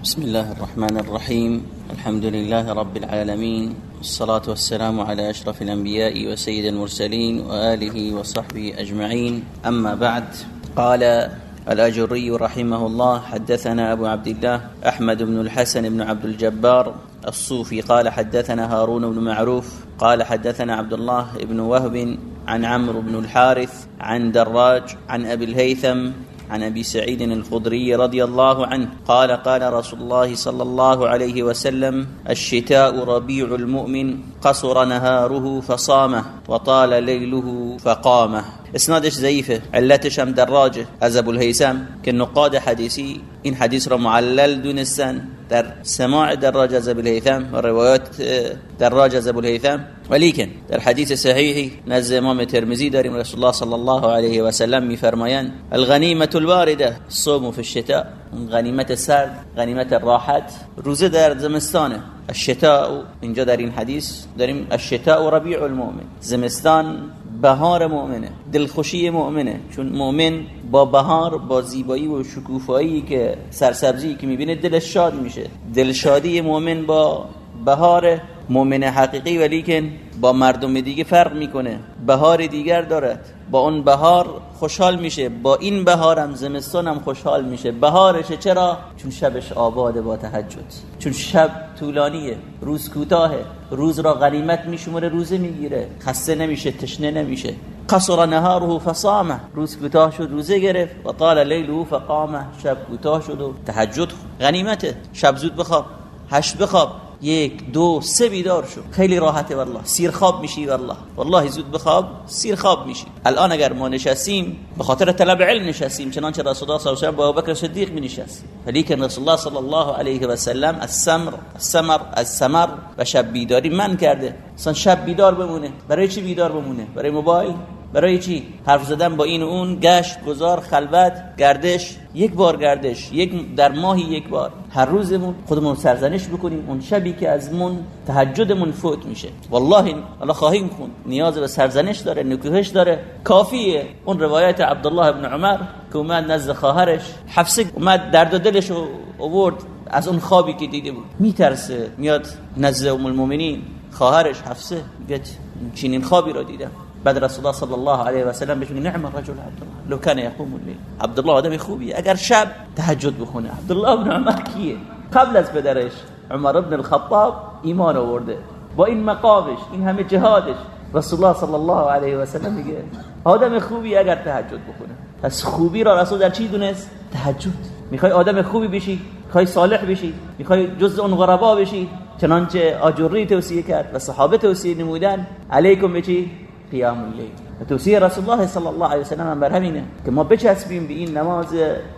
بسم الله الرحمن الرحيم. الحمد لله رب العالمين. والصلاة والسلام على أشرف الأنبياء وسيد المرسلين وآله وصحبه أجمعين. أما بعد قال الأجري رحمه الله حدثنا أبو عبد الله أحمد بن الحسن بن عبد الجبار الصوفي قال حدثنا هارون بن معروف قال حدثنا عبد الله بن وهب عن عمرو بن الحارث عن دراج عن أبي الهيثم عن أبي سعيد الخضري رضي الله عنه قال قال رسول الله صلى الله عليه وسلم الشتاء ربيع المؤمن قصر نهاره فصامه وطال ليله فقامه. اسنادش ضعیفه علتش هم دراجه از ابو الهیثم که نقاد حدیثی این حدیث را معلل دونستن در سماع دراج از الهیثم و روایات دراج از الهیثم. ولیکن در حدیث صحیحی نزد امام ترمذی داریم رسول الله صلی الله علیه و سلم الغنیمه الوارده الصوم فی الشتاء. غنیمت سرد غنیمت راحت روزه در زمستانه. الشتاء اینجا در این حدیث داریم الشتاء ربیع المؤمن. زمستان بهار مؤمنه دلخوشی مؤمنه. چون مؤمن با بهار با زیبایی و شکوفایی که سرسبزی که می‌بینه دلش شاد میشه. دلشادی مؤمن با بهار مؤمن حقیقی ولیکن با مردم دیگه فرق می‌کنه. بهار دیگر دارد. با اون بهار خوشحال میشه. با این بهارم زمستانم خوشحال میشه. بهارشه چرا؟ چون شبش آباده با تهجد. چون شب طولانیه. روز کوتاهه. روز را غنیمت میشمره روزه می‌گیره. خسته نمیشه تشنه نمیشه. قصر نهاره فصامه. روز کوتاه شد روزه گرفت. و طال لیله فقامه. شب کوتاه شد و تهجد. غنیمته. شب زود بخواب. هشت بخواب. یک دو سه بیدار شو. خیلی راحته والله. سیر خواب میشی والله. والله زود بخواب سیر خواب میشی. الان اگر ما نشستیم به خاطر طلب علم نشستیم چنانچه رسول الله صلی الله علیه و با ابوبکر صدیق می نشست. ولیکن رسول الله صلی الله علیه و سلم السمر السمر السمر و شب بیداری من کرده. اصلا شب بیدار بمونه. برای چی بیدار بمونه؟ برای موبایل؟ برای چی؟ حرف زدن با این و اون گشت گذار خلوت گردش یک بار گردش یک در ماهی یک بار. هر روزمون خودمون سرزنش بکنیم اون شبی که ازمون تهجدمون فوت میشه. والله الله خواهیم خون نیاز به سرزنش داره نکوهش داره. کافیه. اون روایت عبدالله ابن عمر که اومد نزد خواهرش حفصه اومد درد دلش رو آورد از اون خوابی که دیده بود. میترسه. میاد نزد ام المؤمنین. خواهرش حفصه میگه چنین خوابی رو دیدم بعد رسول الله صلی الله علیه و سلم بهش نعم الرجل عبدالله لو كان يقوم الليل. عبدالله آدم خوبیه. اگر شب تهجد بخونه. عبدالله ابن عمر کیه؟ قبل از پدرش عمر ابن الخطاب ایمان آورده. با این مقامش این همه جهادش رسول الله صلی الله علیه و سلم میگه آدم خوبی اگر تهجد بخونه. پس خوبی را رسول در چی دونست؟ تهجد. می‌خوای آدم خوبی بشی؟ می‌خوای صالح بشی؟ می‌خوای جز اون غربا بشی؟ چنانچه آجوری توصیه کرد و صحابه توصیه نمودن. علیکم بچی قیام اللیل توصیه رسول الله صلی الله علیه و سلم بر همینه که ما بچسبیم به این نماز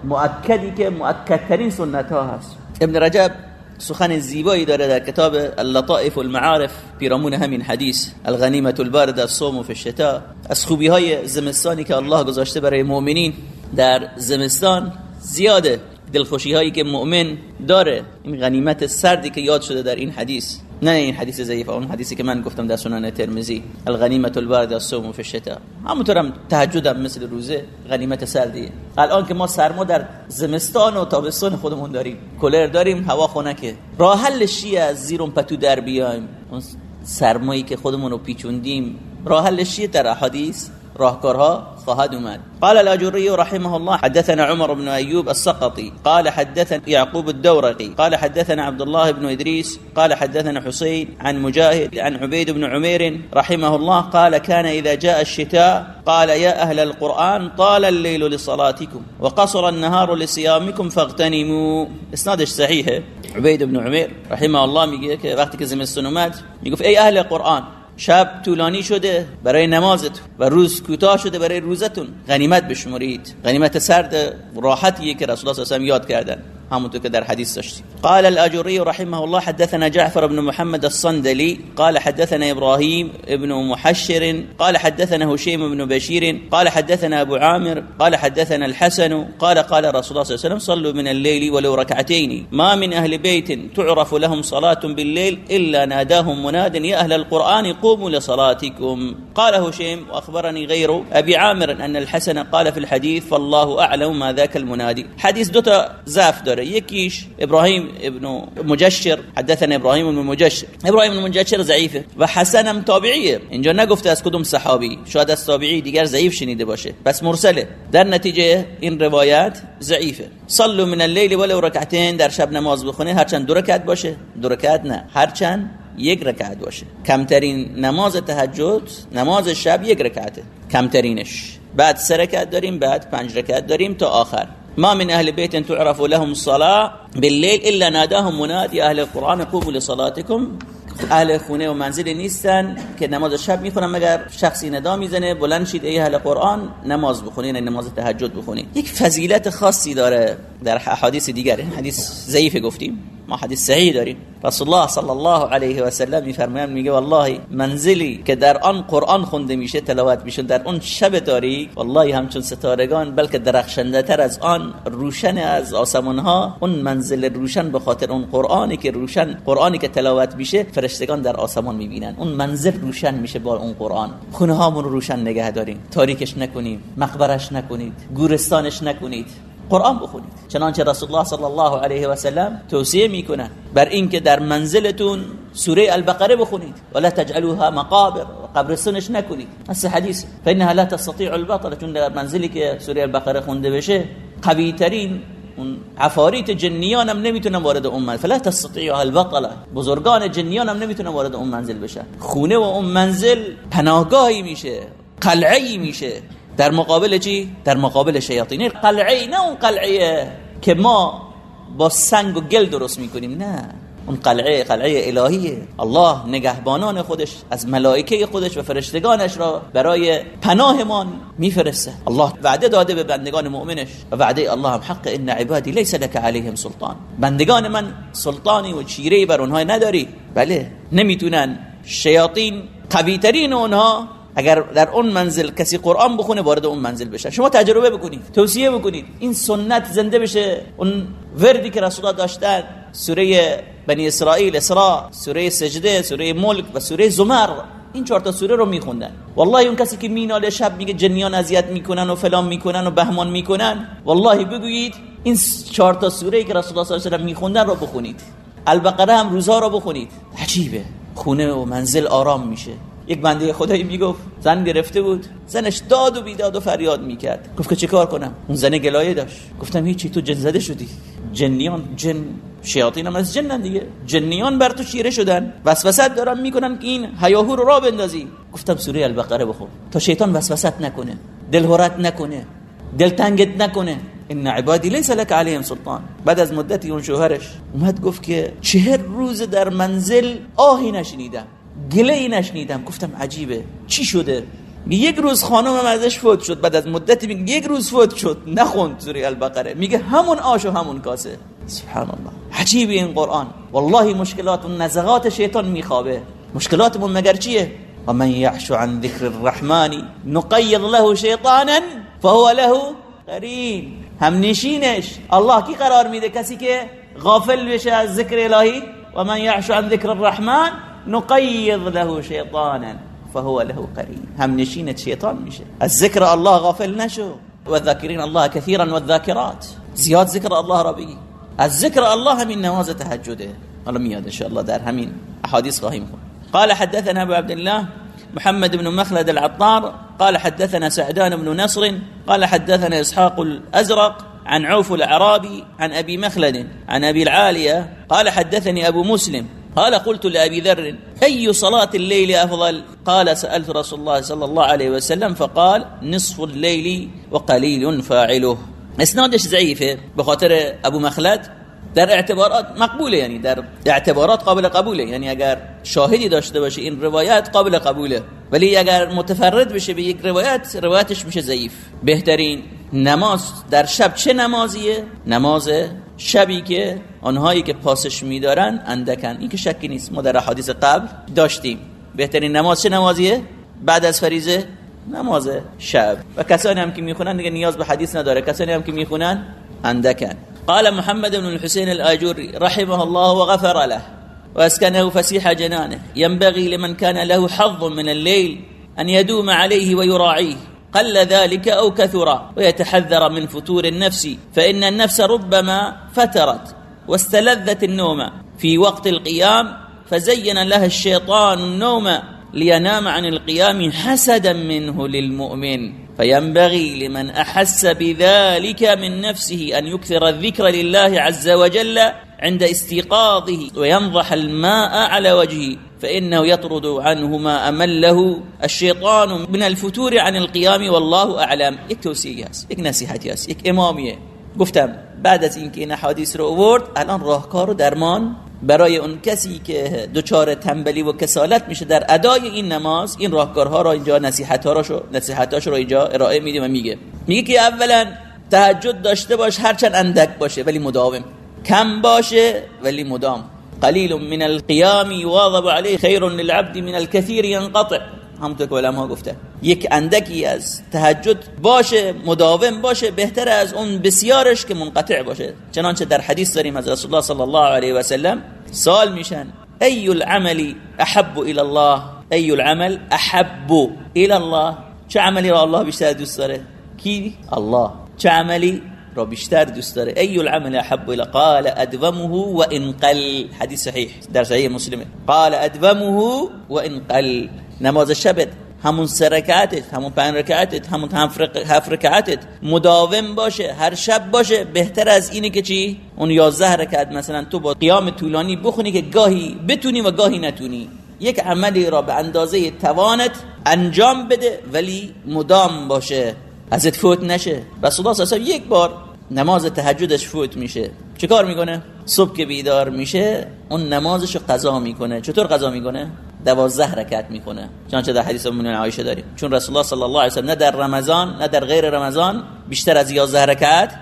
مؤکدی که مؤکدترین سنت ها هست. ابن رجب سخن زیبایی داره در کتاب اللطائف المعارف پیرامون همین حدیث الغنیمه البارد الصوم فی الشتاء. از خوبی های زمستانی که الله گذاشته برای مؤمنین در زمستان زیاده. دلخوشی هایی که مؤمن داره. این غنیمت سردی که یاد شده در این حدیث. نه این حدیث ضعیف اون حدیثی که من گفتم در سنن ترمذی الغنیمه البارده الصوم فی الشتاء. همونطورم تهجدم مثل روزه غنیمت سردیه. الان که ما سرما در زمستان و تابستان خودمون داریم کولر داریم هوا خنکه. راه چیه از زیر پتو در بیایم. اون سرمایی که خودمون رو پیچوندیم راه چیه در احادیث راهکارها خواهد اومد قال الأجري رحمه الله حدثنا عمر بن أيوب السقطي. قال حدثنا يعقوب الدورقي. قال حدثنا عبد الله بن إدريس. قال حدثنا حسين عن مجاهد عن عبيد بن عمير رحمه الله. قال كان إذا جاء الشتاء قال يا أهل القرآن طال الليل لصلاتكم وقصر النهار لصيامكم فاغتنموا. اسنادش صحيح؟ عبيد بن عمير رحمه الله میگه که وقتی که زمستون اومد میگفت ای أهل قرآن شب طولانی شده برای نمازتون و روز کوتاه شده برای روزتون. غنیمت بشمرید. غنیمت سرد راحتیه که رسول الله صلی الله علیه و یاد کردن. همونطور که در حدیث داشتیم قال الأجري رحمه الله حدثنا جعفر بن محمد الصندلي قال حدثنا إبراهيم ابن محشر قال حدثنا هشيم بن بشير قال حدثنا أبو عامر قال حدثنا الحسن قال قال رسول الله صلى الله عليه وسلم صلوا من الليل ولو ركعتين ما من أهل بيت تعرف لهم صلاة بالليل إلا ناداهم مناد يا أهل القرآن قوموا لصلاتكم. قال هشيم وأخبرني غير أبي عامر أن الحسن قال في الحديث فالله أعلم ما ذاك المنادي. حديث دوتا زاف داره. داره یکیش ابراهیم ابن مجشر. حدثنا ابراهیم ابن مجشر. ابراهیم ابن مجشر ضعیفه و حسن هم تابعیه. اینجا نگفته از کدوم صحابی. شاید از تابعی دیگر ضعیف شنیده باشه. بس مرسله. در نتیجه این روایت ضعیفه. صلوا من الليل ولو رکعتین. در شب نماز بخونه هرچند دو رکعت باشه. دو رکعت نه. هرچند یک رکعت باشه. کمترین نماز تهجد نماز شب یک رکعته. کمترینش. بعد سه رکعت داریم بعد پنج رکعت داریم تا آخر. ما من اهل بیت تعرف لهم الصلاه بالليل الا ناداهم منادي اهل القران قوموا لصلاتكم. اهل خونه و منزل نیستن که نماز شب می‌خونن. مگر شخصی ندا می‌زنه بلند شید ای اهل قرآن نماز بخونین نماز تهجد بخونین یک فضیلت خاصی داره در حدیث دیگر حدیث ضعیف گفتیم. حدیث صحیح داریم. رسول الله صلی الله علیه و سلم میفرمایند میگه والله منزلی که در آن قرآن خونده میشه تلاوت میشه در اون شب تاریک والله همچون ستارگان بلکه درخشنده تر از آن روشن از آسمان ها اون منزل روشن به خاطر اون قرآنی که روشن قرآنی که تلاوت میشه فرشتگان در آسمان می‌بینن. اون منزل روشن میشه با اون قرآن. خونه هامون روشن نگه داریم. تاریکش نکنیم مقبرش نکنید گورستانش نکنید. قرآن بخونید. چنانچه رسول الله صلی الله علیه و سلم توصیه می‌کنن بر اینکه در منزلتون سوره البقره بخونید ولا تجعلوها مقابر قبرستونش نکنید. از حدیث. فانها لا تستطيع البطل چون در منزلی که سوره البقره خونده بشه قوی ترین اون عفاریت جنیان هم نمی‌تونن وارد اون منزل. فلا تستطيع البطله بزرگان جنیان هم نمی‌تونن وارد اون منزل بشن خونه و اون منزل پناهگاهی میشه قلعه‌ای میشه. در مقابل چی؟ در مقابل شیاطین قلعه نه اون قلعه که ما با سنگ و گل درست می‌کنیم نه. اون قلعه قلعه الهیه. الله نگهبانان خودش از ملائکه خودش و فرشتگانش را برای پناهمان میفرسته. الله وعده داده به بندگان مؤمنش و وعده الله هم حق. ان عبادی لیس لك عليهم سلطان. بندگان من سلطانی و چیره بر اونها نداری. بله نمی‌تونن. شیاطین قوی ترین اونها اگر در اون منزل کسی قرآن بخونه وارد اون منزل بشه. شما تجربه بکنید توصیه بکنید. این سنت زنده بشه. اون وردی که رسول الله داشتن سوره بنی اسرائیل اسراء سوره سجده سوره ملک و سوره زمر این چهار تا سوره رو میخوندن. والله اون کسی که مینال شب میگه جنیان اذیت می‌کنن و فلان می‌کنن و بهمان می‌کنن والله بگویید این چهار تا سوره که رسول الله صلی الله علیه و میخوندن رو بخونید. البقره هم روزها رو بخونید. عجیبه. خونه و منزل آرام میشه. یک بنده خدایی می‌گفت زن گرفته بود زنش داد و بیداد و فریاد می‌کرد. گفت که چه کار کنم؟ اون زن گلایه داشت. گفتم هیچی تو جن زده شدی. جنیان جن شیاطین هم از جنن دیگه. جنیان بر تو شیره شدن. وسوسه دارن می‌کنن که این هیاهو رو را بندازی. گفتم سوره البقره بخون. تا شیطان وسوسه نکنه دلهورت نکنه دلتنگت نکنه. ان عبادی لیس لك عليهم سلطان. بعد از مدتی اون شوهرش اومد گفت که چهر روز در منزل آهی نشنیدم. گله ای نشنیدم. گفتم عجیبه. چی شده؟ یک روز خانمم ازش فوت شد. بعد از مدتی میگه یک روز فوت شد. نخوند سوره البقره. میگه همون آش و همون کاسه. سبحان الله عجیب این قرآن. والله مشکلات و نزغات شیطان میخوابه. مشکلاتمون مگر چیه؟ و من یعش عن ذکر الرحمن نقید له شیطانا فهو له قرین. هم نشینش الله کی قرار میده؟ کسی که غافل بشه از ذکر الهی؟ و من یعش عن ذکر الرحمن نقيض له شيطانا فهو له قرين. هم نشینت شیطان میشه از ذکر الله غافل نشو. والذاكرين الله كثيرا والذاكرات. زیاد ذکر الله از ذکر الله همین نماز تهجده. حالا میاد إن شاء الله در همین احادیث خواهیم خون قال حدثنا أبو عبد الله محمد بن مخلد العطار. قال حدثنا سعدان بن نصر. قال حدثنا إسحاق الأزرق عن عوف الأعرابي عن أبي مخلد عن أبي العالية. قال حدثني أبو مسلم قال قلت لأبي ذر أي صلاة الليل أفضل؟ قال سألت رسول الله صلى الله عليه وسلم فقال نصف الليل وقليل فاعله. اسنادش ضعیفه به خاطر أبو مخلد در اعتبارات مقبولة یعنی در اعتبارات قابل قبولة. یعنی اگر شاهدی داشته باشه این روایت قابل قبوله. ولی اگر متفرد بشه به یک روایت روایتش میشه ضعیف. بهترین نماز در شب چه نمازیه؟ نماز شبی که آنهایی که پاسش میدارن اندکن. این که شکی نیست. ما در حدیث قبل داشتیم. بهترین نماز چه نمازیه؟ بعد از فریزه نماز شب. و کسانی هم که می‌خونن دیگه نیاز به حدیث نداره. کسانی هم که می‌خونن اندکن. قال محمد بن الحسين الآجوري رحمه الله وغفر له. وأسكنه فسيح جنانه. ينبغي لمن كان له حظ من الليل أن يدوم عليه ويراعيه قل ذلك أو كثر ويتحذر من فتور النفس فإن النفس ربما فترت واستلذت النوم. في وقت القيام فزين لها الشيطان النوم لينام عن القيام حسدا منه للمؤمن. فينبغي لمن أحس بذلك من نفسه أن يكثر الذكر لله عز وجل عند استيقاظه وينضح الماء على وجهه. فإنه يطرد عنه ما أمله الشيطان من الفتور عن القيام والله أعلم. یک توصیه است یک نصیحتی است یک امامیه گفتم بعد از اینکه این حدیث رو آورد الان راهکار و درمان برای اون کسی که دچار تنبلی و کسالت میشه در ادای این نماز این راهکارها را اینجا نصیحت ها رو نصیحتاش رو اینجا ارائه میده و میگه. میگه که اولا تهجد داشته باش هرچند اندک باشه ولی مداوم. کم باشه ولی مدام. قلیل من القیام یواظب علیه خیر للعبد من الكثير ينقطع. همونطور که علما گفته یک اندکی از تهجد باشه مداوم باشه بهتر از اون بسیارش که منقطع باشه. چنانچه در حدیث داریم از رسول الله صلی الله علیه و سلم سال میشن ای العمل احب الى الله؟ ای العمل احب الى الله؟ چه عملی را الله بیشتر دوست داره؟ کی؟ الله. چه عملی را بیشتر دوست داره. ای العمل احب الى قال ادومه و ان قل. حدیث صحیح در صحیح مسلمه قال ادومه و ان قل. نماز شبت. همون سه رکعتت. همون پنج رکعتت. همون هفت رکعتت. مداوم باشه. هر شب باشه. بهتر از اینه که چی؟ اون یازده رکعت مثلا تو با قیام طولانی بخونی که گاهی بتونی و گاهی نتونی. یک عملی را به اندازه توانت انجام بده ولی مدام باشه. ازت فوت نشه. رسول الله صلی یک بار نماز تهجدش فوت میشه. چه کار می‌کنه؟ صبح که بیدار میشه اون نمازشو قضا می‌کنه. چطور قضا می‌کنه؟ دوازده رکعت می‌کنه. چنانچه در حدیث ام عایشه داریم. چون رسول الله صلی الله علیه و نه در رمضان نه در غیر رمضان بیشتر از 11 رکعت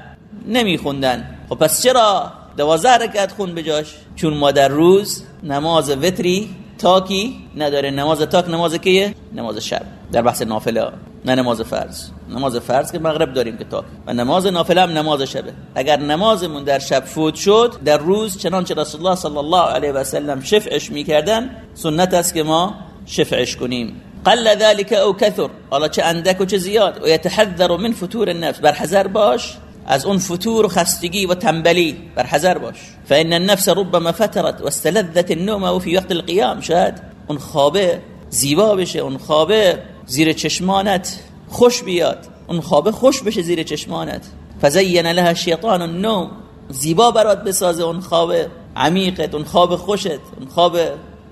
نمیخوندن. خب پس چرا دوازده رکعت خون بجاش چون ما در روز نماز وتری تاکی نداره. نماز تاک نماز کیه؟ نماز شب. در بحث نافله نه نماز فرض. نماز فرض که مغرب داریم که تاک و نماز نافله هم نماز شبه. اگر نمازمون در شب فوت شد در روز چنانچه رسول الله صلی الله علیه و سلم شفعش می‌کردن سنت است که ما شفعش کنیم. قل ذلك او كثر حالا چه اندک و چه زیاد. و یتحذر من فتور النفس. بر حذر باش. از اون فتور و خستگی و تنبلی. بر حذر باش. فان النفس ربما فترت واستلذت النوم وفي وقت القيام شاید اون خوابه زیبا بشه اون خوابه زیر چشمانت خوش بیاد. اون خوابه خوش بشه زیر چشمانت. فزین لها الشیطان النوم. زیبا برات بسازه اون خواب عمیقت اون خواب خوشت اون خواب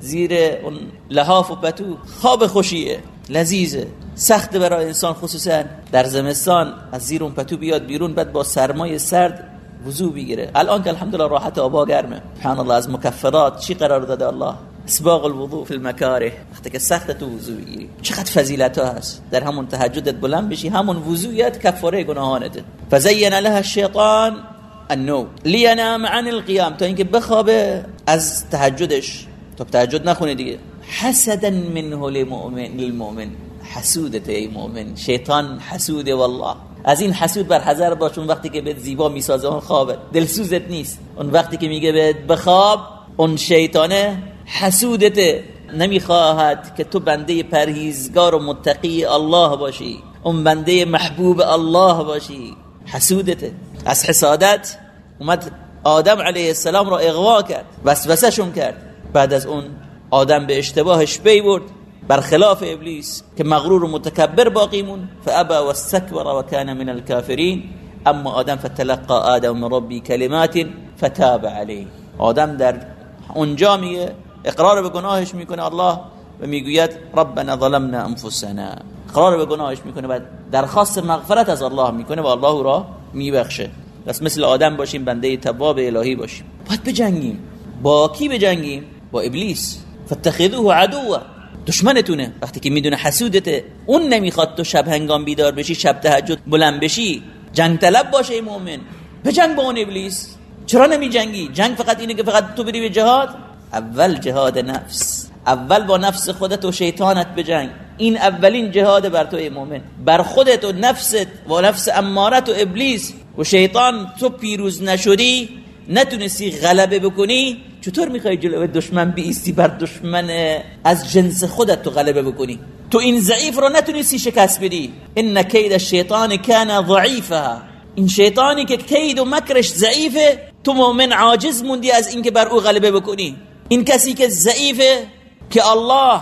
زیر اون لحاف و پتو. خواب خوشیه. لذیذه. سخت برای انسان خصوصا در زمستان. از زیر اون پتو بیاد بیرون بعد با سرمای سرد وضو بگیره الان که الحمدلله راحت آبا گرمه. سبحان الله از مکفرات چی قرار داده الله؟ اسباغ الوضوء في المكاره. وقتی که سخت تو وضو چقدر فضیلت هست. در همون تهجدت بلند بشی همون وضویت کفاره گناهانته. فزین لها الشیطان النوم. لینام عن القیام. تا اینکه بخوابه از تهجدش. تو تهجد نخونه دیگه. حسدا منه للمؤمن للمؤمن. حسودت ای مؤمن. شیطان حسوده والله. از این حسود بر حذر باش. اون وقتی که به زیبا می‌سازه اون خوابه. دلسوزت نیست. اون وقتی که میگه به بخواب اون شیطانه حسودته نمی‌خواهد که تو بنده پرهیزگار و متقی الله باشی. اون بنده محبوب الله باشی. حسودته از حسادت اومد آدم علیه السلام را اغوا کرد وسوسه کرد. بعد از اون آدم به اشتباهش پی برد. برخلاف ابلیس که مغرور و متکبر باقی مون فابا واستكبر وكان من الكافرين اما آدم فتلقى آدم ربی کلمات فتاب علیه. آدم در اونجا میگه اقرار به گناهش می‌کنه الله و می‌گوید ربنا ظلمنا انفسنا. اقرار به گناهش می‌کنه و درخواست مغفرت از الله می‌کنه و الله را میبخشه. بس مثل آدم باشیم بنده تواب الهی باشیم. باید بجنگیم. با کی بجنگیم. با ابلیس. فتخذوه عدوا. دشمنتونه. وقتی که می‌دونه حسودته اون نمی‌خواد تو شب هنگام بیدار بشی شب تهجد بلند بشی جنگ طلب باشه ای مؤمن. بجنگ با اون ابلیس. چرا نمی جنگی جنگ فقط اینه که فقط تو بری به جهاد؟ اول جهاد نفس. اول با نفس خودت و شیطانت بجنگ این اولین جهاد بر تو مؤمن بر خودت و نفست و نفس امارت و ابلیس. و شیطان تو پیروز نشدی نتونستی غلبه بکنی. چطور می‌خوای جلو دشمن بیستی بر دشمن از جنس خودت تو غلبه بکنی؟ تو این ضعیف رو نتونستی شکست بدی. ان کید الشیطان کان ضعیفا. این شیطانی که کید و مکرش ضعیفه تو مؤمن عاجز موندی از اینکه بر او غلبه بکنی. این کسی که ضعیفه که الله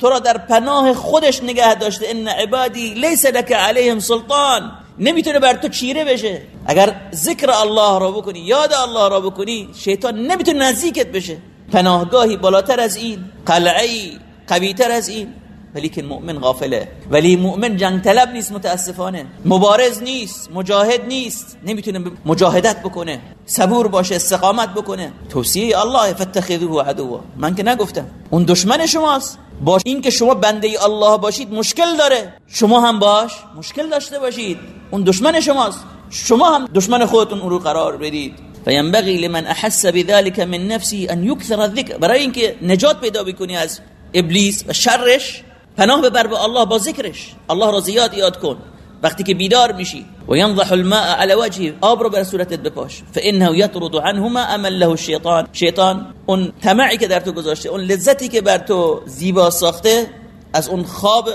تو را در پناه خودش نگه داشته. ان عبادی لیس لك علیهم سلطان. نمی‌تونه بر تو چیره بشه. اگر ذکر الله را بکنی یاد الله را بکنی شیطان نمی‌تونه نزدیکت بشه. پناهگاهی بالاتر از این قلعی قویتر از این. ولی که مؤمن غافله. ولی مؤمن جنگ طلب نیست متاسفانه. مبارز نیست مجاهد نیست. نمی‌تونه مجاهدت بکنه. صبور باشه استقامت بکنه. توصیه الله فتخذوه عدوا. من که نگفتم. اون دشمن شماست. باش این که شما بنده الله باشید مشکل داره. شما هم باش مشکل داشته باشید. اون دشمن شماست. شما هم دشمن خودتون اون رو قرار بدید. فینبغی لمن احس بذلك من نفسی ان یکثر الذکر. برای اینکه نجات پیدا بکنی از ابلیس و شرش پناه ببر به الله با ذکرش. الله را زیاد یاد کن. وقتی که بیدار میشی. و ینضح الماء على وجهه. آب رو بر صورتت بپاش. فانه یطرد عنه ما امل له الشیطان. شیطان اون طمعی که در تو گذاشته اون لذتی که بر تو زیبا ساخته از اون خواب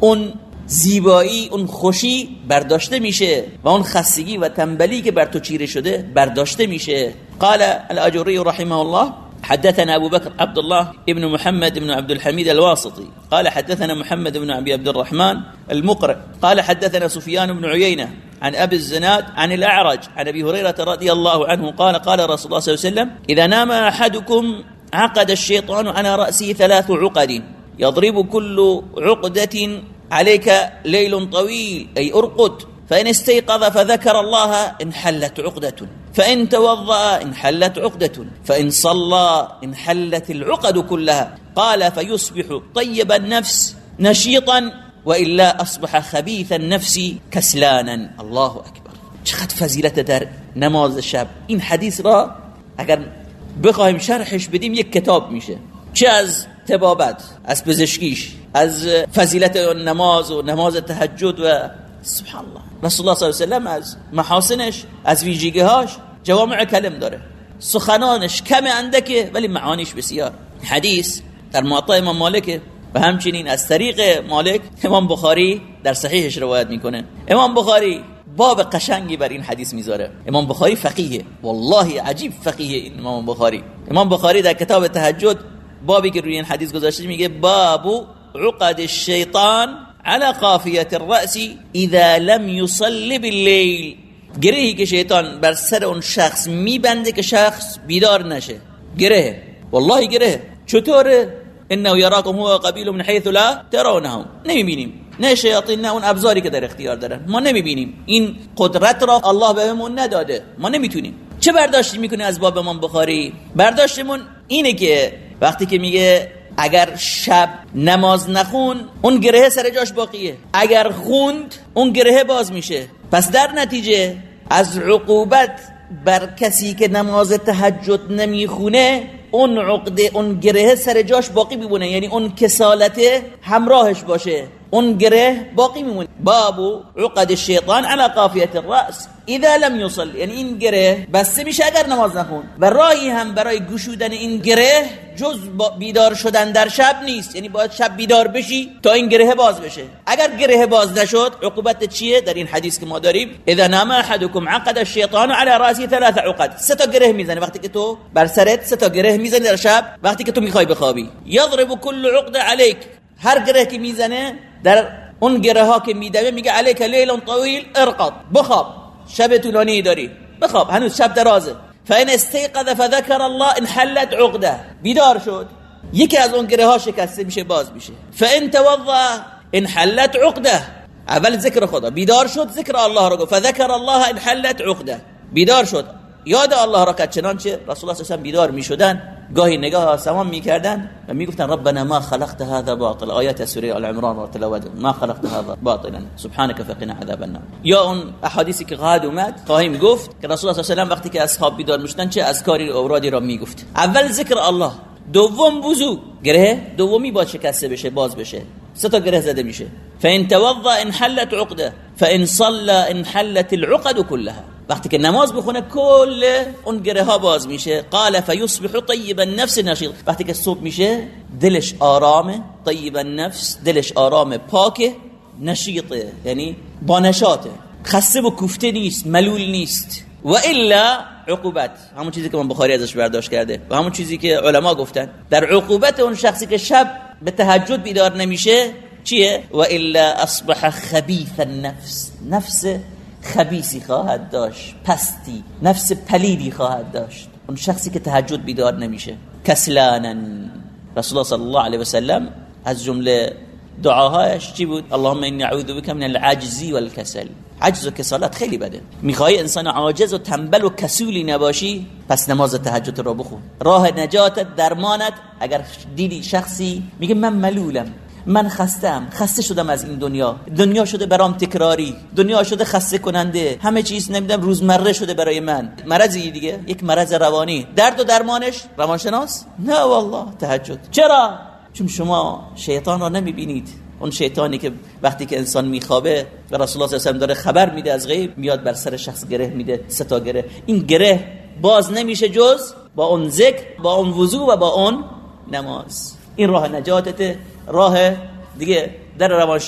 اون زیبایی اون خوشی برداشته میشه. و اون خستگی و تنبلی که بر تو چیره شده برداشته میشه. قال الاجوری رحمه الله حدثنا أبو بكر عبد الله ابن محمد بن عبد الحميد الواسطي قال حدثنا محمد بن أبي عبد الرحمن المقرئ قال حدثنا سفيان بن عيينة عن أبي الزناد عن الأعرج عن أبي هريرة رضي الله عنه قال قال رسول الله صلى الله عليه وسلم إذا نام أحدكم عقد الشيطان على رأسه ثلاث عقد يضرب كل عقدة عليك ليل طويل أي أرقد فإن استيقظ فذكر الله انحلت عقدة. فإن توضأ انحلت عقدة فإن صلى انحلت العقد كلها. قال فيصبح طيب النفس نشيطا وإلا أصبح خبيث النفس كسلانا. الله أكبر. چقدر فضیلت در نماز شب این حدیث را اگر بخوایم شرحش بدیم یک کتاب میشه. چه از تبابت از پزشکیش از فضیلت نماز و نماز تهجد و سبحان الله. رسول الله صلی الله علیه و از محاسنش از ویژگیهاش جوامع کلم داره. سخنانش کم اندکه ولی معانیش بسیار. حدیث در معطا امام مالک و همچنین از طریق مالک امام بخاری در صحیحش روایت می‌کنه. امام بخاری باب قشنگی بر این حدیث می‌ذاره. امام بخاری فقیه. والله عجیب فقیه این امام بخاری. امام بخاری در کتاب تهجد بابی که روی این حدیث گذاشته میگه باب عقد الشیطان على قافیه الرأس اذا لم يصلي بالليل گرهی که شیطان بر شخص میبنده که شخص بیدار نشه. گره والله گره چطوره؟ انه یراکم هو قبیل من حيث لا ترونهم. نمی‌بینیم. نه شیاطین نه اون ابزاری که در اختیار دارن. ما نمی‌بینیم. این قدرت را الله بهمون نداده. ما نمی‌تونیم. چه برداشتی می‌کنه از باب امام بخاری؟ برداشتمون اینه که وقتی که میگه اگر شب نماز نخون اون گره سر جاش باقیه. اگر خوند اون گره باز میشه. پس در نتیجه از عقوبت بر کسی که نماز تهجد نمی‌خونه اون عقده اون گره سر جاش باقی میمونه. یعنی اون کسالت همراهش باشه. اون گره باقی میمونه. بابو عقد الشیطان على قافیه الراس اذا لم يصل یعنی این گره بسته میشه اگر نماز نخون. و راهی هم برای گشودن این گره جز بیدار شدن در شب نیست. یعنی باید شب بیدار بشی تا این گره باز بشه. اگر گره باز نشد عقوبت چیه؟ در این حدیث که ما داریم. اذا نام احدكم عقد الشیطان على راسه ثلاث عقد. سه تا گره می‌زنه. وقتی که تو بر سرت سه تا گره می‌زنه در شب وقتی که تو می‌خوای بخوابی. یضرب كل عقده عليك هر گره که می‌زنه در اون گره ها که میدوه میگه علیک لیل طویل ارقد. بخواب. شب طولانی داری. بخواب. هنوز شب درازه. فان استيقظ فذكر الله انحلت عقده. بیدار شد. یکی از اون گره ها شکسته میشه باز میشه. فان توضا انحلت عقده. اول ذکر خدا. بیدار شد ذکر الله رو گفت. فذكر الله انحلت عقده. بیدار شد. یاد الله را کرد. چنانچه رسول الله صلی الله بیدار می‌شدن. گاهی نگاه آسمان می‌کردن و می‌گفتن ربنا ما خلقت هذا باطل آیات سوره ال عمران را تلاوت ما خلقت هذا باطلا. سبحانك فقنا عذاب النار. یا اون احادیثی که قاعد اومد گفت که رسول الله صلی الله علیه و وقتی که اصحاب بیدار می‌شدن چه اذکاری اورادی را می‌گفت؟ اول ذکر الله. دوم وضو گره؟ دومی با شکسته بشه؟ باز بشه. سه تا گره زده میشه. فان توضا انحلت عقده فان صلى انحلت العقد كلها. وقتی که نماز بخونه کل اون گره ها باز میشه. قال فيصبح طيب النفس نشيط. وقتی که صبح میشه دلش آرامه. طيب النفس دلش آرامه. پاکه نشیطه. یعنی با نشاطه. خسته و کوفته نیست ملول نیست. و الا عقوبت. همون چیزی که من بخاری ازش برداشت کرده و همون چیزی که علما گفتن. در عقوبت اون شخصی که شب به تهجد بیدار نمیشه چیه؟ و الا اصبح خبیث النفس. نفس خبیسی خواهد داشت. پستی نفس پلیدی خواهد داشت. اون شخصی که تهجد بیدار نمیشه. کسلانا رسول الله صلی الله علیه و سلم از جمله دعاهایش چی بود؟ اللهم انی اعوذ بک من العجز والکسل. عجز و کسالت خیلی بده. می‌خوای انسان عاجز و تنبل و کسولی نباشی؟ پس نماز تهجد رو بخون. راه نجاتت درمانت اگر دیدی شخصی. میگه من ملولم. من خستم خسته شدم از این دنیا. دنیا شده برام تکراری. دنیا شده خسته کننده. همه چیز نمیدم روزمره شده برای من. مرضی دیگه؟ یک مرض روانی. درد و درمانش؟ روانشناس؟ نه والله تهجد. چرا؟ چون شما شیطان را نمی‌بینید. اون شیطانی که وقتی که انسان میخوابه و رسول الله صلی الله داره خبر میده از غیب میاد بر سر شخص گره میده سه گره. این گره باز نمیشه جز با اون ذکر با اون وضو و با اون نماز. این راه نجاتت راه دیگه در روان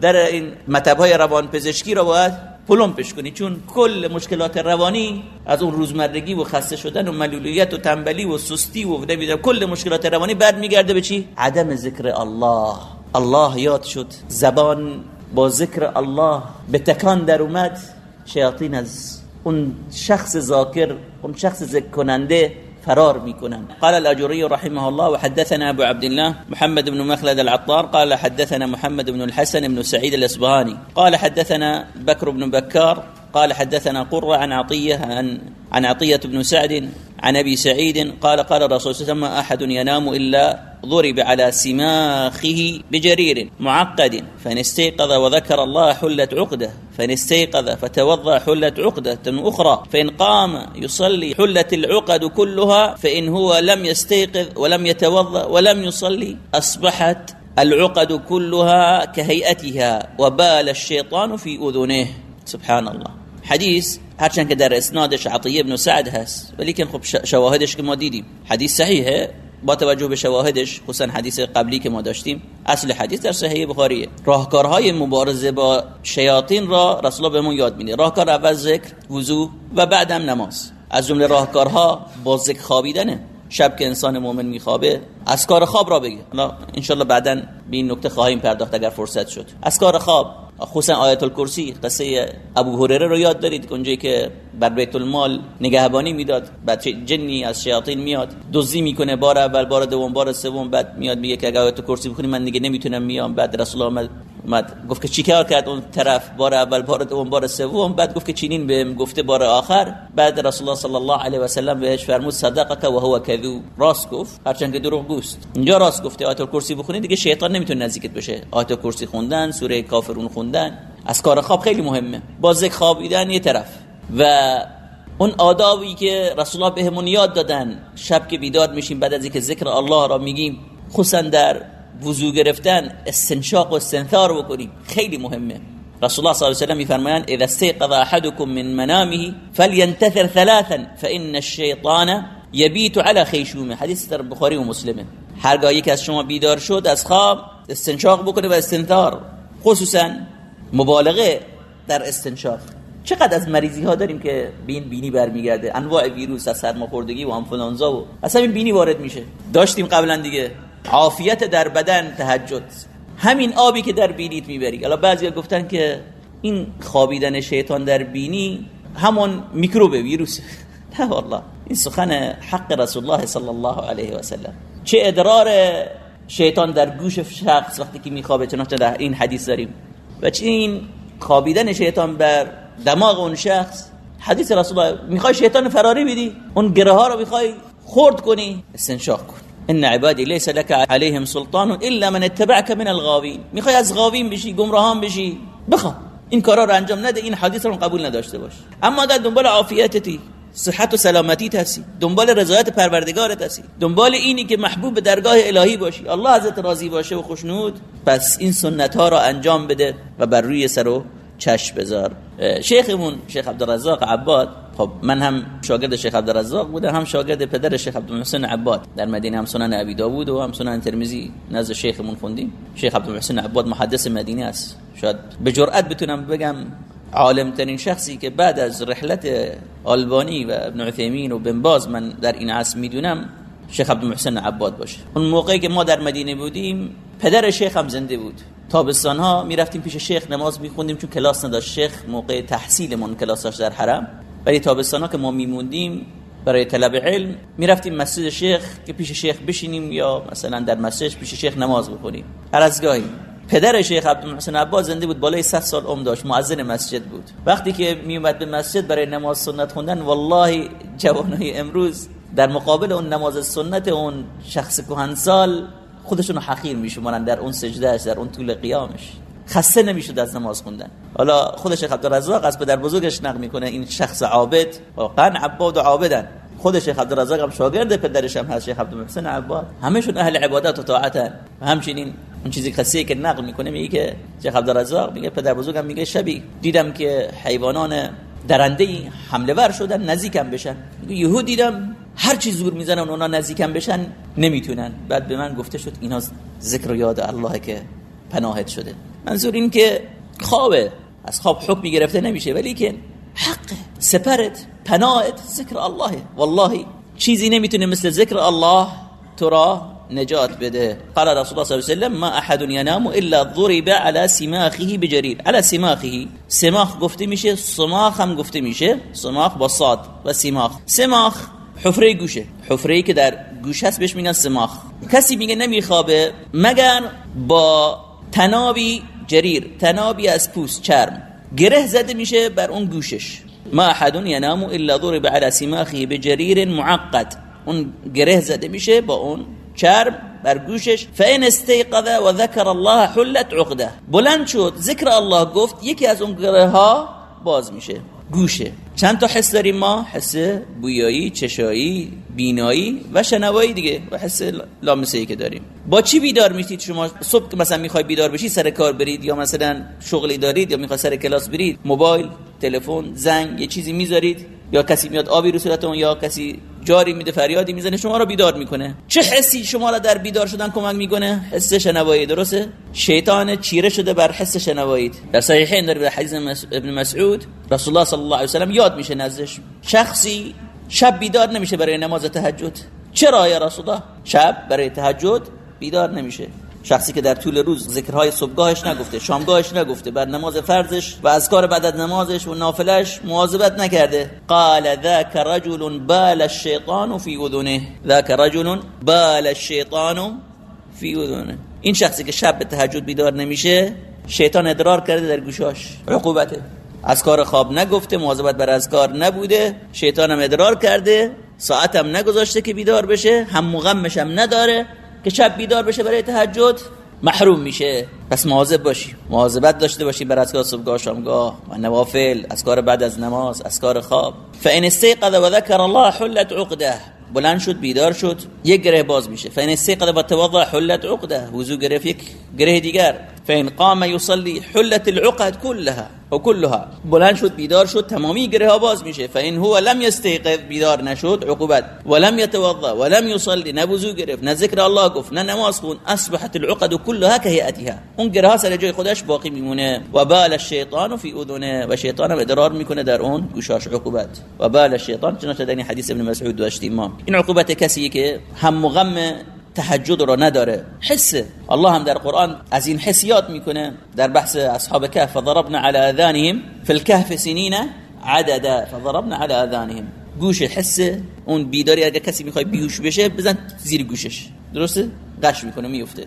در این مطب های روان پزشکی رو باید پلم پیش کنی. چون کل مشکلات روانی از اون روزمرگی و خسته شدن و ملولیت و تنبلی و سستی و نمی‌دونم کل مشکلات روانی بعد میگرده به چی؟ عدم ذکر الله. الله یاد شد. زبان با ذکر الله به تکان در اومد. شیاطین از اون شخص ذاکر اون شخص ذکر کننده فرار میکنن قال الاجوري رحمه الله وحدثنا أبو عبد الله محمد بن مخلد العطار قال حدثنا محمد بن الحسن بن سعيد الاصبهاني قال حدثنا بكر بن بكار قال حدثنا قرة عن عطية عن عن عطية بن سعد عن أبي سعيد قال قال الرسول صلى الله عليه وسلم أحد ينام إلا ضرب على سماخه بجرير معقد فإن استيقظ وذكر الله حلت عقدة فإن استيقظ فتوضأ حلت عقدة أخرى فإن قام يصلي حلت العقد كلها فإن هو لم يستيقظ ولم يتوضأ ولم يصلي أصبحت العقد كلها كهيئتها وبال الشيطان في أذنه سبحان الله. حديث هرچند که در اسنادش عطیه ابن سعد هست ولیکن خب شواهدش که ما دیدیم. حدیث صحیحه؟ با توجه به شواهدش خصوصا حدیث قبلی که ما داشتیم اصل حدیث در صحیح بخاریه. راهکارهای مبارزه با شیاطین را رسول الله بهمون یاد میده. راهکار اول ذکر وضو و بعدم نماز. از جمله راهکارها با ذکر خوابیدنه. شب که انسان مؤمن میخوابه از کار خواب را بگه حالا ان بعدا به این نکته خواهیم پرداخت اگر فرصت شد. از کار خواب. خصوصا آیت الکرسی قصه ابو هریره رو یاد دارید اونجایی که بر بیت المال نگهبانی می‌داد بعد جنی از شیاطین میاد دزدی می‌کنه بار اول بار دوم بار سوم بعد میاد میگه که اگر آیت کرسی بخونی من دیگه نمی‌تونم میام بعد رسول الله اومد گفت که چیکار کرد اون طرف؟ بار اول بار دوم بار سوم بعد گفت که چینین بهم گفته بار آخر. بعد رسول الله صلی الله علیه و سلم بهش فرمود صدقك و هو کذوب راست گفت هرچند که دروغ گوست. اینجا راست گفته آیت کرسی بخونی دیگه شیطان نمی‌تونه نزدیکت بشه. آیت کرسی خوندن سوره کافرون خوندن از کار خواب خیلی مهمه. با ذکر خوابیدن یه طرف. و اون آدابی که رسول الله بهمون یاد دادن شب که بیدار میشیم بعد از اینکه ذکر الله را میگیم خصوصا در وضو گرفتن استنشاق و استنثار بکنیم. خیلی مهمه. رسول الله صلی الله علیه و سلم میفرمایند اذا استيقظ احدكم من منامه فلينتثر ثلاثا فان الشيطان يبيت على خيشومه. حدیث در بخاری و مسلمه هرگاه یک از شما بیدار شد از خواب استنشاق بکنه و استنثار. خصوصا مبالغه در استنشاق. چقدر از مریضی ها داریم که بین بینی برمیگرده؟ انواع ویروس از سرماخوردگی و آنفولانزا و اصلا این بینی وارد میشه. داشتیم قبلا دیگه. عافیت در بدن تهجد. همین آبی که در بینیت می‌بری. حالا بعضیا گفتن که این خوابیدن شیطان در بینی همون میکروب ویروس. نه والله. این سخن حق رسول الله صلی الله علیه و سلم. چه ادرار شیطان در گوش شخص وقتی که میخوابه چنانچه در این حدیث داریم. و چه این خوابیدن شیطان بر دماغ اون شخص حدیث رسول الله می‌خوای شیطان فراری بدی؟ اون گره ها رو می‌خوای خرد کنی؟ استنشاق کن. ان عبادی لیس لك عليهم سلطان الا من اتبعك من الغاوین می‌خوای از غاوین بشی گمراهان بشی بخواه این کارا رو انجام نده این حدیث رو قبول نداشته باش. اما اگر دنبال عافیتتی صحت و سلامتی هستی دنبال رضایت پروردگارت هستی دنبال اینی که محبوب درگاه الهی باشی الله ازت راضی باشه و خوشنود پس این سنت ها را انجام بده و بر روی سر و چشم بذار. شیخمون شیخ عبدالرزاق عباد خب من هم شاگرد شیخ عبدالرزاق بوده هم شاگرد پدر شیخ عبدالمحسن عباد. در مدینه هم سنن ابی داوود و هم سنن ترمذی نزد شیخمون خوندیم. شیخ عبدالمحسن عباد محدث مدینه است. شاید به جرئت بتونم بگم عالم ترین شخصی که بعد از رحلت آلبانی و ابن عثیمین و بن باز من در این عصر می‌دونم شیخ عبدالمحسن عباد باشه. اون موقعی که ما در مدینه بودیم پدر شیخ هم زنده بود. تابستان ها می‌رفتیم پیش شیخ نماز میخوندیم چون کلاس نداشت. شیخ موقع تحصیلمون کلاس داشت در حرم. ولی تابستان ها که ما میموندیم برای طلب علم می‌رفتیم مسجد شیخ که پیش شیخ بشینیم یا مثلا در مسجد پیش شیخ نماز بخونیم. هر از گاهی. پدر شیخ عبدالمحسن عباس زنده بود بالای 100 سال عمر داشت معزن مسجد بود. وقتی که می اومد به مسجد برای نماز سنت خوندن والله جوانای امروز در مقابل اون نماز سنت اون شخص کهنسال خودشون حقیر میشمارن در اون سجدهش در اون طول قیامش. خسته نمی‌شد از نماز خوندن. حالا خودش عبدالرزاق از پدر بزرگش نقل می‌کنه این شخص عابد واقعا عباد و عابدن. خودش شیخ عبدالرزاق هم شاگرد پدرش هم هست شیخ عبدالمحسن عباد. همشون اهل عبادت و طاعتن. و همچنین اون چیزی خاصی که نقل می‌کنه میگه که شیخ عبدالرزاق میگه پدر بزرگم میگه شبی دیدم که حیوانان درنده حمله ور شدن نزدیکم بشن. یهو دیدم هر چی زور می‌زنن اونا نزدیکم بشن نمی‌تونن. بعد به من گفته شد اینا ذکر و یاد الله که پناهت شده. منظور این که خوابه. از خواب حکمی گرفته نمیشه ولی که حق سپرت پناهت ذکر الله. والله چیزی نمی‌تونه مثل ذکر الله تو را نجات بده. قال رسول الله صلی الله علیه و سلم ما احد ینام الا ضرب على سماخه بجریر. على سماخه سماخ گفته میشه سماخ هم گفته میشه سماخ با صاد و سماخ. سماخ حفره گوشه. حفره که در گوش هست بهش میگن سماخ. کسی میگه نمیخوابه مگر با تنابی جریر تنابی از پوست چرم. گره زده میشه بر اون گوشش. ما احد ینام الا ضرب على سماخه بجریر معقد. اون گره زده میشه با اون چرم بر گوشش. فین استيقظ و ذکر الله حلت عقده. بلند شد ذکر الله گفت یکی از اون گره ها باز میشه. گوشه. چند تا حس داریم ما؟ حس بویایی چشایی بینایی و شنوایی دیگه و حس لامسه ای که داریم. با چی بیدار میشید شما؟ صبح که مثلا می‌خوای بیدار بشی سر کار برید یا مثلا شغلی دارید یا می‌خوای سر کلاس برید؟ موبایل تلفن زنگ یه چیزی می‌ذارید؟ یا کسی میاد آبی رو صورتتون یا کسی جاری میده فریادی می‌زنه شما رو بیدار می‌کنه. چه حسی شما را در بیدار شدن کمک می‌کنه؟ حس شنوایی درسته؟ شیطان چیره شده بر حس شنوایی در صحیحین در حدیث ابن مسعود رسول الله صلی الله علیه و سلم یاد میشه نزدش. شخصی شب بیدار نمیشه برای نماز تهجد. چرا یا رسول الله شب برای تهجد بیدار نمیشه. شخصی که در طول روز ذکرهای صبحگاهش نگفته شامگاهش نگفته بعد نماز فرضش و اذکار بعد از نمازش و نافلش مواظبت نکرده. قال ذاك رجل بال الشیطان فی اذنه. ذاك رجل بال الشیطان فی اذنه. این شخصی که شب به تهجد بیدار نمیشه شیطان ادرار کرده در گوشاش. عقوبته. از کار خواب نگفته مواظبت بر اذکار نبوده شیطانم ادرار کرده ساعتم نگذاشته که بیدار بشه هم مغمش نداره که شب بیدار بشه برای تهجد محروم میشه. پس مواظب باشی. مواظبت داشته باشی بر اذکار صبحگاه شامگاه و نوافل. اذکار بعد از نماز اذکار خواب. فان استيقظ وذكر الله حلت عقده. بلند شد بیدار شد یک گره باز میشه. فین استيقظ و توضا حلت عقده. وضو گرفت یک گره دیگر. فین قام يصلي حلت العقد كلها و كلها. بلند شد بیدار شد تمامی گره ها باز میشه. فین هو لم يستيقظ بیدار نشد عقوبت. ولم يتوضا ولم يصلي نه وضو گرفت نه الله گفت نه نماز خون. اصبحت العقد كلها كهيئتها اون گره ها سر جای خودش باقی میمونه. و بال الشیطان فی اذنه و شیطان هم ادرار می‌کنه در اون گوشاش عقوبت. و بال الشیطان چنانچه در حدیث ابن مسعود داشتیم ما. این عقوبت کسی که هم مغم تهجد رو نداره. حس. الله هم در قرآن از این حسیات می‌کنه در بحث اصحاب کهف فضربنا على اذانهم في الكهف سنین عددا فضربنا على اذانهم. گوش حس. اون بیداری اگر کسی می‌خوای بیهوش بشه بزن زیر گوشش. درسته؟ قش می‌کنه میفته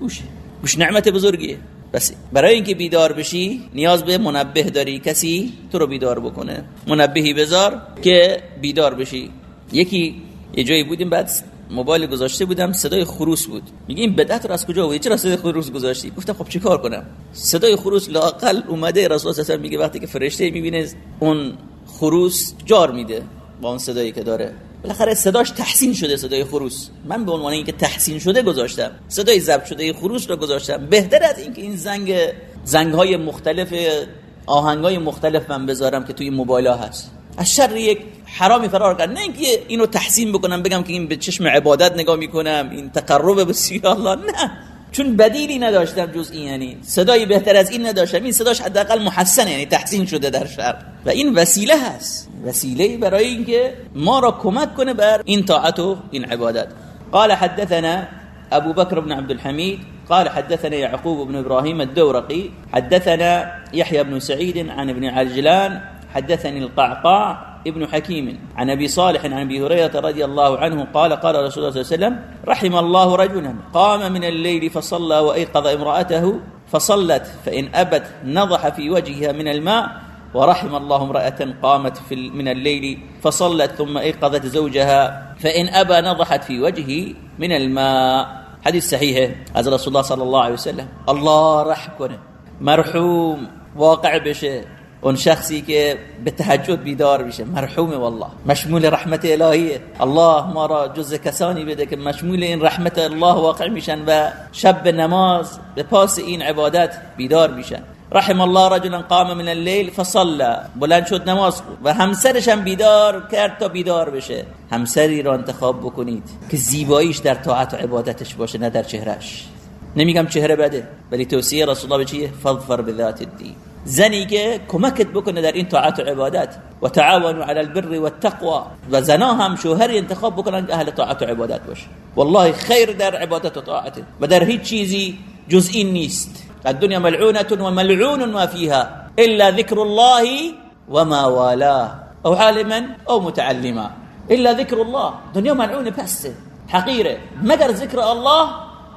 گوش. گوش نعمت بزرگیه. بس برای اینکه بیدار بشی نیاز به منبه داری کسی تو رو بیدار بکنه. منبهی بذار که بیدار بشی. یکی یه جایی بودیم بعد موبایل گذاشته بودم صدای خروس بود. میگه این بدعت رو از کجا بود چرا صدای خروس گذاشتی؟ گفتم خب چیکار کنم؟ صدای خروس لاقل اومده رسول الله میگه وقتی که فرشته می‌بینه اون خروس جار میده با اون صدایی که داره. بالاخره صداش تحسین شده صدای خروس. من به عنوان اینکه تحسین شده گذاشتم. صدای ضبط شده خروس رو گذاشتم. بهتر از اینکه این زنگ زنگ های مختلف آهنگ های مختلف من بذارم که توی موبایل ها هست. از شر یک حرامی فرار کرد نه اینکه اینو تحسین بکنم بگم که این به چشم عبادت نگاه می‌کنم این تقرب به سوی الله نه. چون بدیلی نداشتم جز این یعنی. صدایی بهتر از این نداشتم. این صداش حداقل محسن یعنی تحسین شده در شر و این وسیله هست. وسیله برای اینکه ما را کمک کنه بر این طاعت و این عبادت. قال حدثنا ابو بكر بن عبد الحميد قال حدثنا يعقوب بن ابراهيم الدورقي حدثنا يحيى بن سعيد عن ابن عجلان حدثني القعقاع ابن حكيم عن أبي صالح عن أبي هريرة رضي الله عنه قال قال رسول الله صلى الله عليه وسلم رحم الله رجلا قام من الليل فصلى وأيقظ امرأته فصلت فإن أبت نضح في وجهها من الماء ورحم الله امرأة قامت في من الليل فصلت ثم أيقظت زوجها فإن أبى نضحت في وجهه من الماء. حديث صحيح از رسول الله صلى الله عليه وسلم. الله رحم کنه مرحوم. واقع بشه. اون شخصی که به تهجد بیدار میشه. مرحوم والله. مشمول رحمت الهیه الله ما را جز کسانی بده که مشمول این رحمت الله واقع میشن و شب نماز به پاس این عبادت بیدار میشن. رحم الله رجلا قام من الليل فصلى بلند شد نماز و همسرش هم بیدار کرد تا بیدار بشه. همسری را انتخاب بکنید که زیباییش در طاعت و عبادتش باشه نه در چهرش نمیگم چهره بده ولی توصیه رسول الله چیه؟ فظفر بذات الدین. زنی که کمکت بکنه در این طاعت و عبادت و علی البر والتقوى و زنا هم شوهری انتخاب بکنن أهل طاعت و عبادت باشه والله خیر در عبادت و طاعت و در هیچ چیزی جز این نیست الدنيا ملعونة وملعون ما فيها إلا ذكر الله وما والاه. أو عالما أو متعلما. إلا ذكر الله. دنیا ملعونة پسته حقیره مگر ذکر الله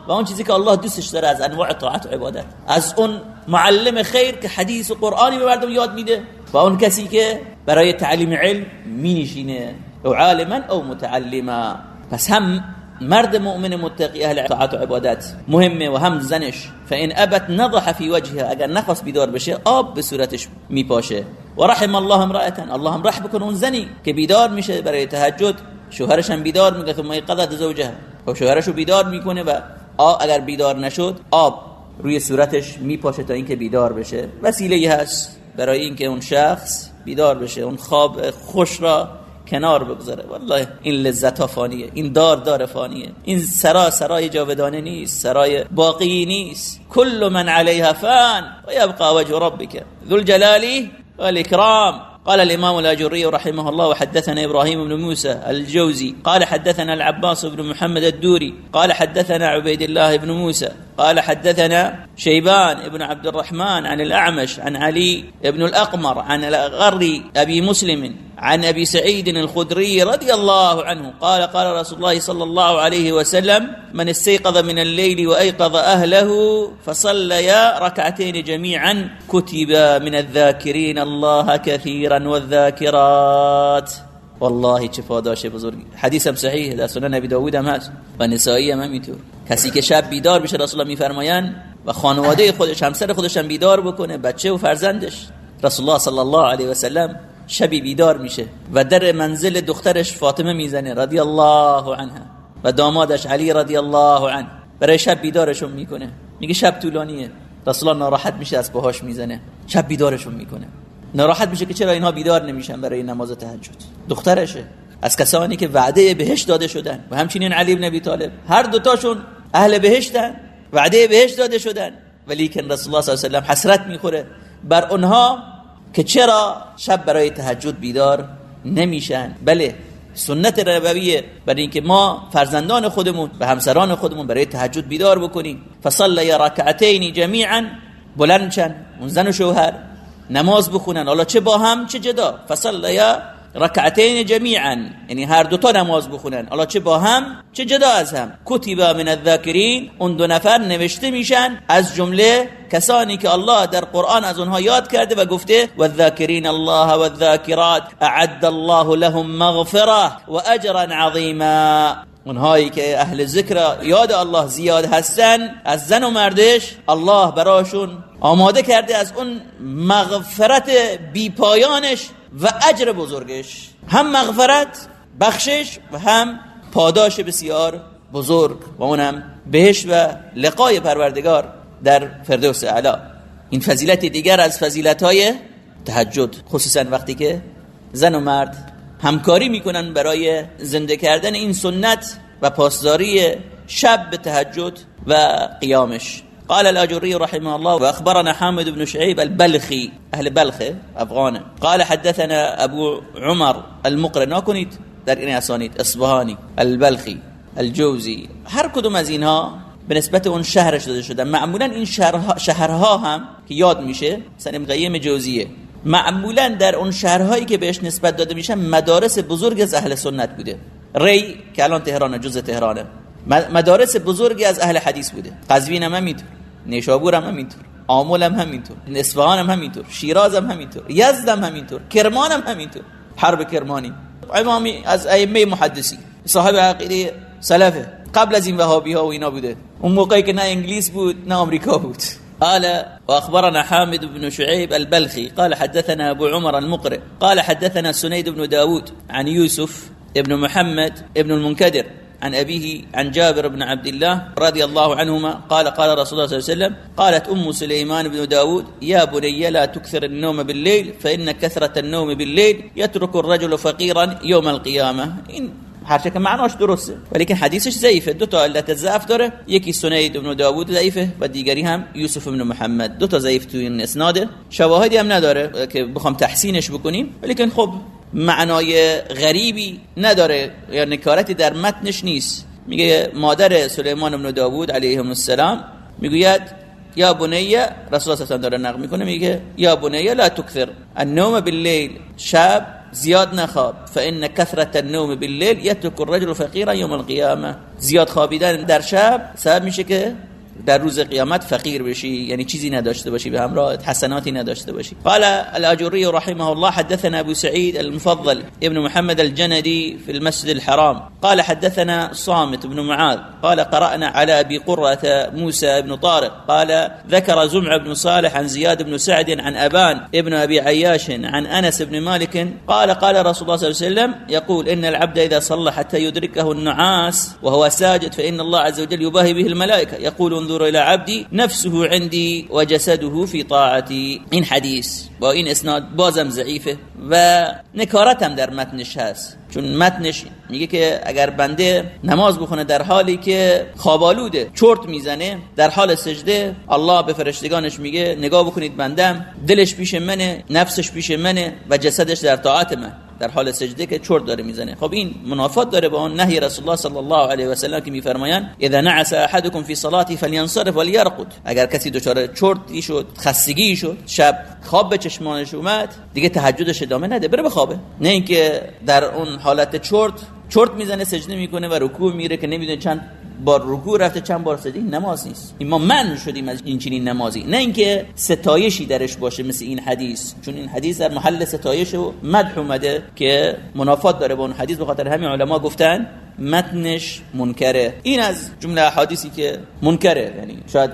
و اون چیزی که الله دوستش داره از انواع طاعت و عبادت. از اون معلم خیر که حدیث و قرآنی به مردم یاد میده و اون کسی که برای تعلیم علم می نشینه او عالما او متعلما پس هم مرد مؤمن متقی اهل طاعت و عبادت مهمه و هم زنش. فان ابت نضح في وجهها اگر نخواست بیدار بشه آب به صورتش میپاشه. و رحم الله امرأة الله هم رحم بکنه اون زنی که بیدار میشه برای تهجد. شوهرش هم بیدار میگه ثم قضت زوجها. و شوهرشو بیدار می‌کنه و اگر بیدار نشد آب روی صورتش میپاشه تا اینکه بیدار بشه. وسیله هست برای اینکه اون شخص بیدار بشه اون خواب خوش را کنار بگذاره. والله این لذت فانیه این دار دار فانیه. این سرا سرای جاودانه نیست سرای باقی نیست. کل من علیها فان و یبقى وجه ربک. ذو الجلال والاکرام قال الإمام الأجري رحمه الله وحدثنا إبراهيم بن موسى الجوزي قال حدثنا العباس بن محمد الدوري قال حدثنا عبيد الله بن موسى قال حدثنا شيبان بن عبد الرحمن عن الأعمش عن علي بن الأقمر عن الأغر أبي مسلم عن أبي سعيد الخدري رضي الله عنه قال قال رسول الله صلى الله عليه وسلم من استيقظ من الليل وأيقظ أهله فصليا ركعتين جميعا كتب من الذاكرين الله كثيرا والذاكرات. والله چه پاداش بزرگی. حدیثم صحیح در سنن نبی داوود هم هست. و نسائی هم همینطور. کسی که شب بیدار بشه رسول الله میفرمایند و خانواده خودش همسر خودش هم بیدار بکنه بچه و فرزندش. رسول الله صلی الله علیه و سلم شبی بیدار میشه. و در منزل دخترش فاطمه می‌زنه رضی الله عنها. و دامادش علی رضی الله عنه. برای شب بیدارشون می‌کنه. میگه شب طولانیه. رسول الله ناراحت میشه از پاهاش می‌زنه. شب بیدارشون می‌کنه. ناراحت میشه که چرا اینها بیدار نمیشن برای نماز تهجد. دخترشه. از کسانی که وعده بهشت داده شدن. و همچنین علی بن ابی طالب. هر دوتاشون اهل بهشتن. وعده بهشت داده شدن. ولی که رسول الله صلی الله علیه و حسرت می‌خوره. بر اونها که چرا شب برای تهجد بیدار نمیشن؟ بله سنت ربویه برای اینکه ما فرزندان خودمون و همسران خودمون برای تهجد بیدار بکنیم. فصلی رکعتین جمیعا بلند چن اون زن و شوهر نماز بخونن. حالا چه با هم چه جدا. فصلی رکعتین جمیعا یعنی هر دوتا نماز بخونن. حالا چه با هم؟ چه جدا از هم؟ کتب من الذاکرین اون دو نفر نوشته میشن از جمله کسانی که الله در قرآن از اونها یاد کرده و گفته و الله و الذاکرات اعد الله لهم مغفره و اجرا عظیما. اونهایی که اهل ذکر یاد الله زیاد هستن از زن و مردش الله براشون آماده کرده از اون مغفرت بی پایانش و اجر بزرگش. هم مغفرت بخشش و هم پاداش بسیار بزرگ و اونم بهش و لقای پروردگار در فردوس اعلا این فضیلت دیگر از فضیلت های تهجد خصوصا وقتی که زن و مرد همکاری می‌کنن برای زنده کردن این سنت و پاسداری شب به تهجد و قیامش. قال الأجري رحمه الله وأخبرنا حامد بن شعيب البلخي أهل بلخ أفغان قال حدثنا أبو عمر المقري ناكنت در این اسانید اصبهانی البلخی الجوزی. هر کدوم از اینها به نسبت اون شهرش داده شدن معمولا این شهرها, شهرها هم که یاد میشه مثلا قیم جوزیه. معمولا در اون شهرهایی که بهش نسبت داده میشن مدارس بزرگ از اهل سنت بوده. ری که الان تهران جز تهرانه. مدارس بزرگی از اهل حدیث بوده. قزوین هم همینطور. نیشابور هم همینطور. آمول هم همینطور. اصفهان هم همینطور. شیراز هم همینطور. یزد هم همینطور. کرمان هم همینطور. حرب کرمانی. امامی از ائمه محدثی. صاحب عقیده سلفه. قبل از این وهابی ها و اینا بوده. اون موقعی که نه انگلیس بود نه آمریکا بود. قال وأخبرنا حامد بن شعيب البلخي قال حدثنا أبو عمر المقرئ قال حدثنا سنيد بن داود عن يوسف ابن محمد ابن المنكدر عن أبيه عن جابر بن عبد الله رضي الله عنهما قال قال رسول الله صلى الله عليه وسلم قالت أم سليمان بن داود يا بني لا تكثر النوم بالليل فإن كثرة النوم بالليل يترك الرجل فقيرا يوم القيامة. إن هرچه که معناش درسته. ولی که حدیثش ضعیفه. دو تا علت ضعف داره. یکی سنید ابن داوود ضعیفه و دیگری هم یوسف ابن محمد. دو تا ضعیف تو این اسناده. شواهدی هم نداره که بخوام تحسینش بکنیم. ولی خب معنای غریبی نداره. یا نکارتی در متنش نیست. میگه مادر سلیمان بن داوود علیه السلام می‌گوید یا بنیه رسول الله داره نقل می‌کنه. میگه یا بنیه لا تکثر النوم باللیل. شب زیاد نخواب فإن كثرة النوم باللیل يترك الرجل فقیرا یوم القیامه زیاد خوابیدن در شب سبب میشه که در روز قیامت فقیر بشی یعنی چیزی نداشته باشی به همراه حسناتی نداشته باشی. قال الاجری رحمه الله حدثنا أبو سعيد المفضل ابن محمد الجندي في المسجد الحرام. قال حدثنا صامت بن معاذ. قال قرأنا على أبي قرة موسى بن طارق. قال ذكر زمع بن صالح عن زياد بن سعد عن أبان ابن أبي عياش عن أنس بن مالك. قال قال رسول الله صلى الله عليه وسلم يقول إن العبد إذا صلى حتى يدركه النعاس وهو ساجد فإن الله عز وجل يباهي به الملائكة. يقول انظر الى عبدي نفسه عندي وجسده في طاعتي. این حدیث با این اسناد بازم ضعیفه و نکارت هم در متنش هست. چون متنش میگه که اگر بنده نماز بخونه در حالی که خوابالوده چرت می‌زنه در حال سجده الله به فرشتگانش میگه نگاه بکنید بندم دلش پیش منه نفسش پیش منه و جسدش در طاعت من. در حال سجده که چرت داره می‌زنه. خب این منافات داره با اون نهی رسول الله صلی الله علیه و سلم که میفرمایند اذا نعس احدكم في صلاته فلينصرف وليرقد اگر کسی دچار چرتی شد خستگی شد شب خواب به چشمانش اومد دیگه تهجدش ادامه نده بره بخوابه نه اینکه در اون حالت چرت چرت می‌زنه سجده می‌کنه و رکوع میره که نمی‌دونه چند بار رکوع رفته چند بار سجده نماز نیست. این ما من شدیم از این چنین نمازی. نه اینکه ستایشی درش باشه مثل این حدیث چون این حدیث در محل ستایش و مدح اومده که منافات داره با اون حدیث. به خاطر همین علما گفتن متنش منکره. این از جمله احادیثی که منکره. یعنی شاید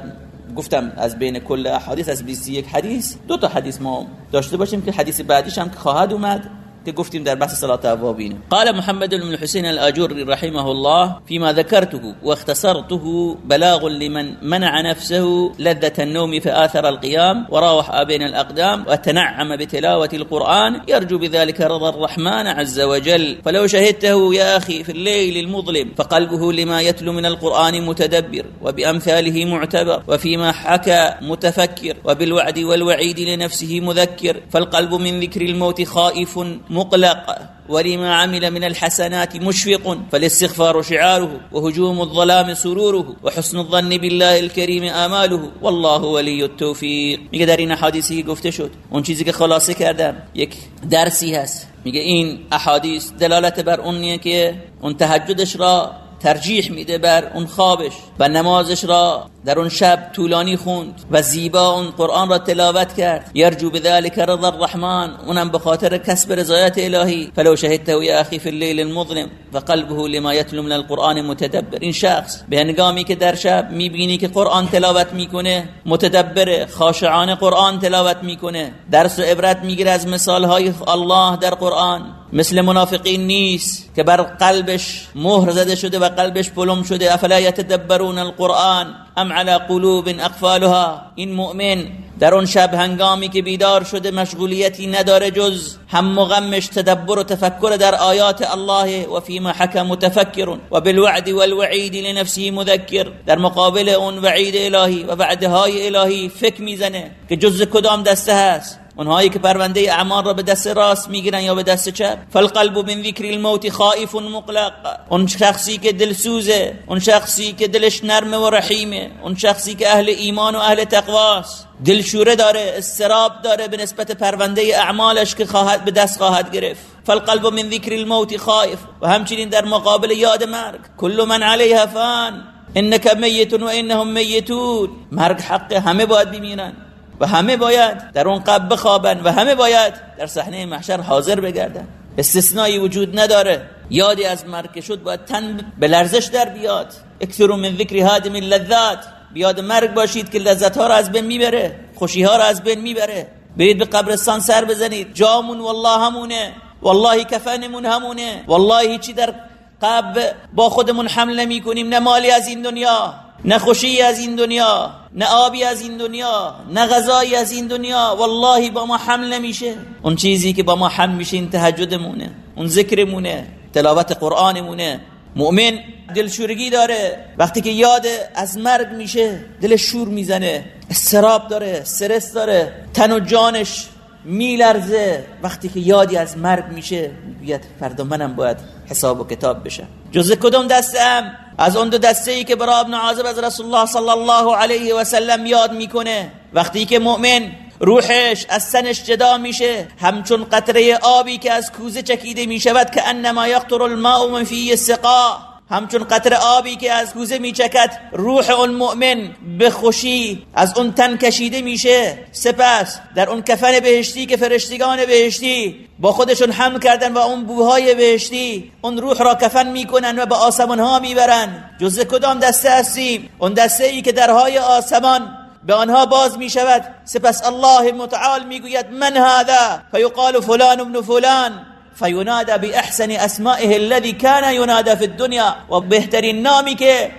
گفتم از بین کل احادیث از 21 حدیث دو تا حدیث ما داشته باشیم که حدیث بعدیش هم که خواهد اومد. گفتیم در بحث صلاة اوابین قال محمد بن الحسين الآجري رحمه الله فيما ذكرته واختصرته بلاغ لمن منع نفسه لذة النوم فآثر القيام وراوح بين الأقدام وتنعم بتلاوة القرآن يرجو بذلك رضا الرحمن عز وجل. فلو شهدته يا أخي في الليل المظلم فقلبه لما يتلو من القرآن متدبر وبأمثاله معتبر وفيما حكى متفكر وبالوعد والوعيد لنفسه مذكر فالقلب من ذكر الموت خائف مقلق ولما عمل من الحسنات مشفق فالاستغفار شعاره وهجوم الظلام سروره وحسن الظن بالله الكريم آماله والله ولي التوفيق. میگه در این احادیثی گفته شد اون چیزی که خلاصه کردم یک درسی هست. میگه این احادیث دلالت بر اون که اون تهجدش را ترجیح میده بر اون خوابش و نمازش را در اون شب طولانی خوند و زیبا اون قرآن را تلاوت کرد. یرجو بذلك رضا الرحمن. اونم به خاطر کسب رضایت الهی. فلو شهدته یا اخی فی الليل المظلم وقلبه لما يتلو من القرآن متدبر. این شخص به هنگامی که در شب می‌بینی که قرآن تلاوت می‌کنه متدبر خاشعان قرآن تلاوت می‌کنه. درس و عبرت می‌گیره از مثال های الله در قرآن. مثل منافقین نیست که بر قلبش مهر زده شده و قلبش پلم شده. افلا یتدبرون القرآن ام على قلوب اقفالها؟ این مؤمن در اون شب هنگامی که بیدار شده مشغولیتی نداره جز هم مغمش تدبر و تفکر در آیات الله و فيما حكم متفکر و بالوعد والوعید لنفسه مذکر. در مقابل اون وعید الهی و وعدهای الهی فکر می‌زنه که جز کدام دسته هست. اونهایی که پرونده اعمال را به دست راست می‌گیرن یا به دست چپ. فالقلب من ذکر الموت خائف مقلق. اون شخصی که دلسوزه اون شخصی که دلش نرم و رحیمه اون شخصی که اهل ایمان و اهل تقواست. دلشوره داره استراب داره به نسبت پرونده اعمالش که خواهد به دست خواهد گرفت. فالقلب من ذکر الموت خائف. و همچنین در مقابل یاد مرگ. کل من علیها فان. انك میت و انهم میتون. مرگ حق همه باید بمیرن. و همه باید در اون قبر بخوابن و همه باید در صحنه محشر حاضر بگردن. استثنایی وجود نداره. یادی از مرگ شد باید تن به لرزش در بیاد. اکثروا من ذکر هادم اللذات. بیاد مرگ باشید که لذت ها را از بین می‌بره. خوشی ها را از بین می‌بره. برید به قبرستان سر بزنید. جامون والله همونه. والله کفنمون همونه. والله هیچی در قبر با خودمون حمل نمی کنیم نه مالی از این دنیا. نه خوشی از این دنیا نه آبی از این دنیا نه غذایی از این دنیا والله با ما حمل نمیشه. اون چیزی که با ما حمل میشه این تهجدمونه اون ذکرمونه تلاوت قرآنمونه. مؤمن دلشورگی داره وقتی که یاد از مرگ میشه دل شور می‌زنه استراب داره سرس داره تن و جانش میلرزه. وقتی که یادی از مرگ میشه میگه فردا منم باید حساب و کتاب بشه جز کدوم دستم؟ از اون دو دسته ای که برای ابن عازب از رسول الله صلی الله علیه و سلم یاد می‌کنه. وقتی که مؤمن روحش از سنش جدا میشه همچون قطره آبی که از کوزه چکیده می‌شود که انما یقطر الماء من فی السقا. همچون قطر آبی که از کوزه میچکد روح اون مؤمن به خوشی از اون تن کشیده میشه. سپس در اون کفن بهشتی که فرشتگان بهشتی با خودشون حمل کردن و اون بوهای بهشتی اون روح را کفن می‌کنن و به آسمان ها می‌برن. جز کدام دسته هستیم؟ اون دسته ای که درهای آسمان به آنها باز می شود سپس الله متعال می‌گوید من هذا؟ فیقال فلان ابن فلان. فینادى باحسن اسمائه الذي كان ينادى في الدنيا. و بهترین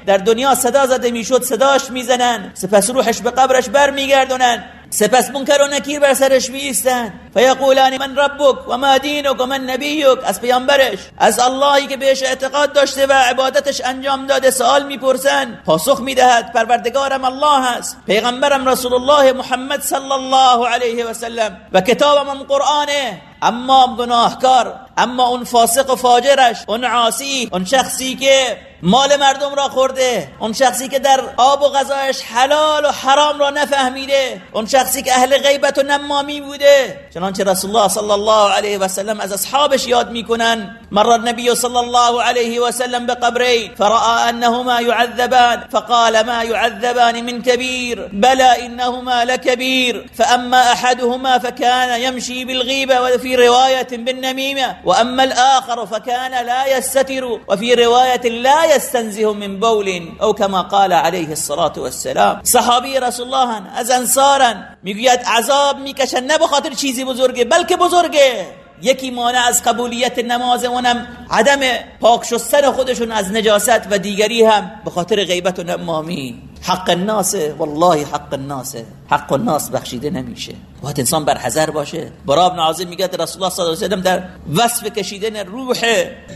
در دنیا صدا زده می‌شد صداش می‌زنن. سپس روحش به قبرش برمیگردونن. سپس منکر و نکیر بر سرش میستن فیقولان من ربک و ما دینک و من نبیک. از پیامبرش از اللهی که بهش اعتقاد داشته و عبادتش انجام داده سوال می‌پرسن. پاسخ می‌دهد پروردگارم الله هست پیغمبرم رسول الله محمد صلی الله علیه و سلم. و کتابم قرآنه. أما گناهکار اما اون فاسق و فاجرش اون عاصی اون شخصی که مال مردم را خورده اون شخصی که در آب و غذایش حلال و حرام را نفهمیده اون شخصی که اهل غیبت و نمامی بوده. چنانچه رسول الله صلی الله علیه و سلم از اصحابش یاد می‌کنن. مر النبی صلی الله علیه و سلم بقبرین فرأى انهما يعذبان فقال ما يعذبان من كبير بلى انهما لكبير فاما احدهما فكان يمشي بالغيبه وفي روايه بالنميمه واما الاخر فكان لا يستتر وفي روايه لا يستنزه من بول او كما قال عليه الصلاه والسلام. صحابی رسول الله از انصارن می‌گوید عذاب می‌کشن نه به خاطر چیزی بزرگه بلکه بزرگه. یکی مانع از قبولیت نماز اونم عدم پاک شستن خودشون از نجاست و دیگری هم به خاطر غیبت و نمامی. حق الناس والله حق الناس. حق الناس بخشیده نمیشه. باید انسان بر حذر باشه. برا ابن عظیم میگه رسول الله صلی الله علیه و در وصف کشیدن روح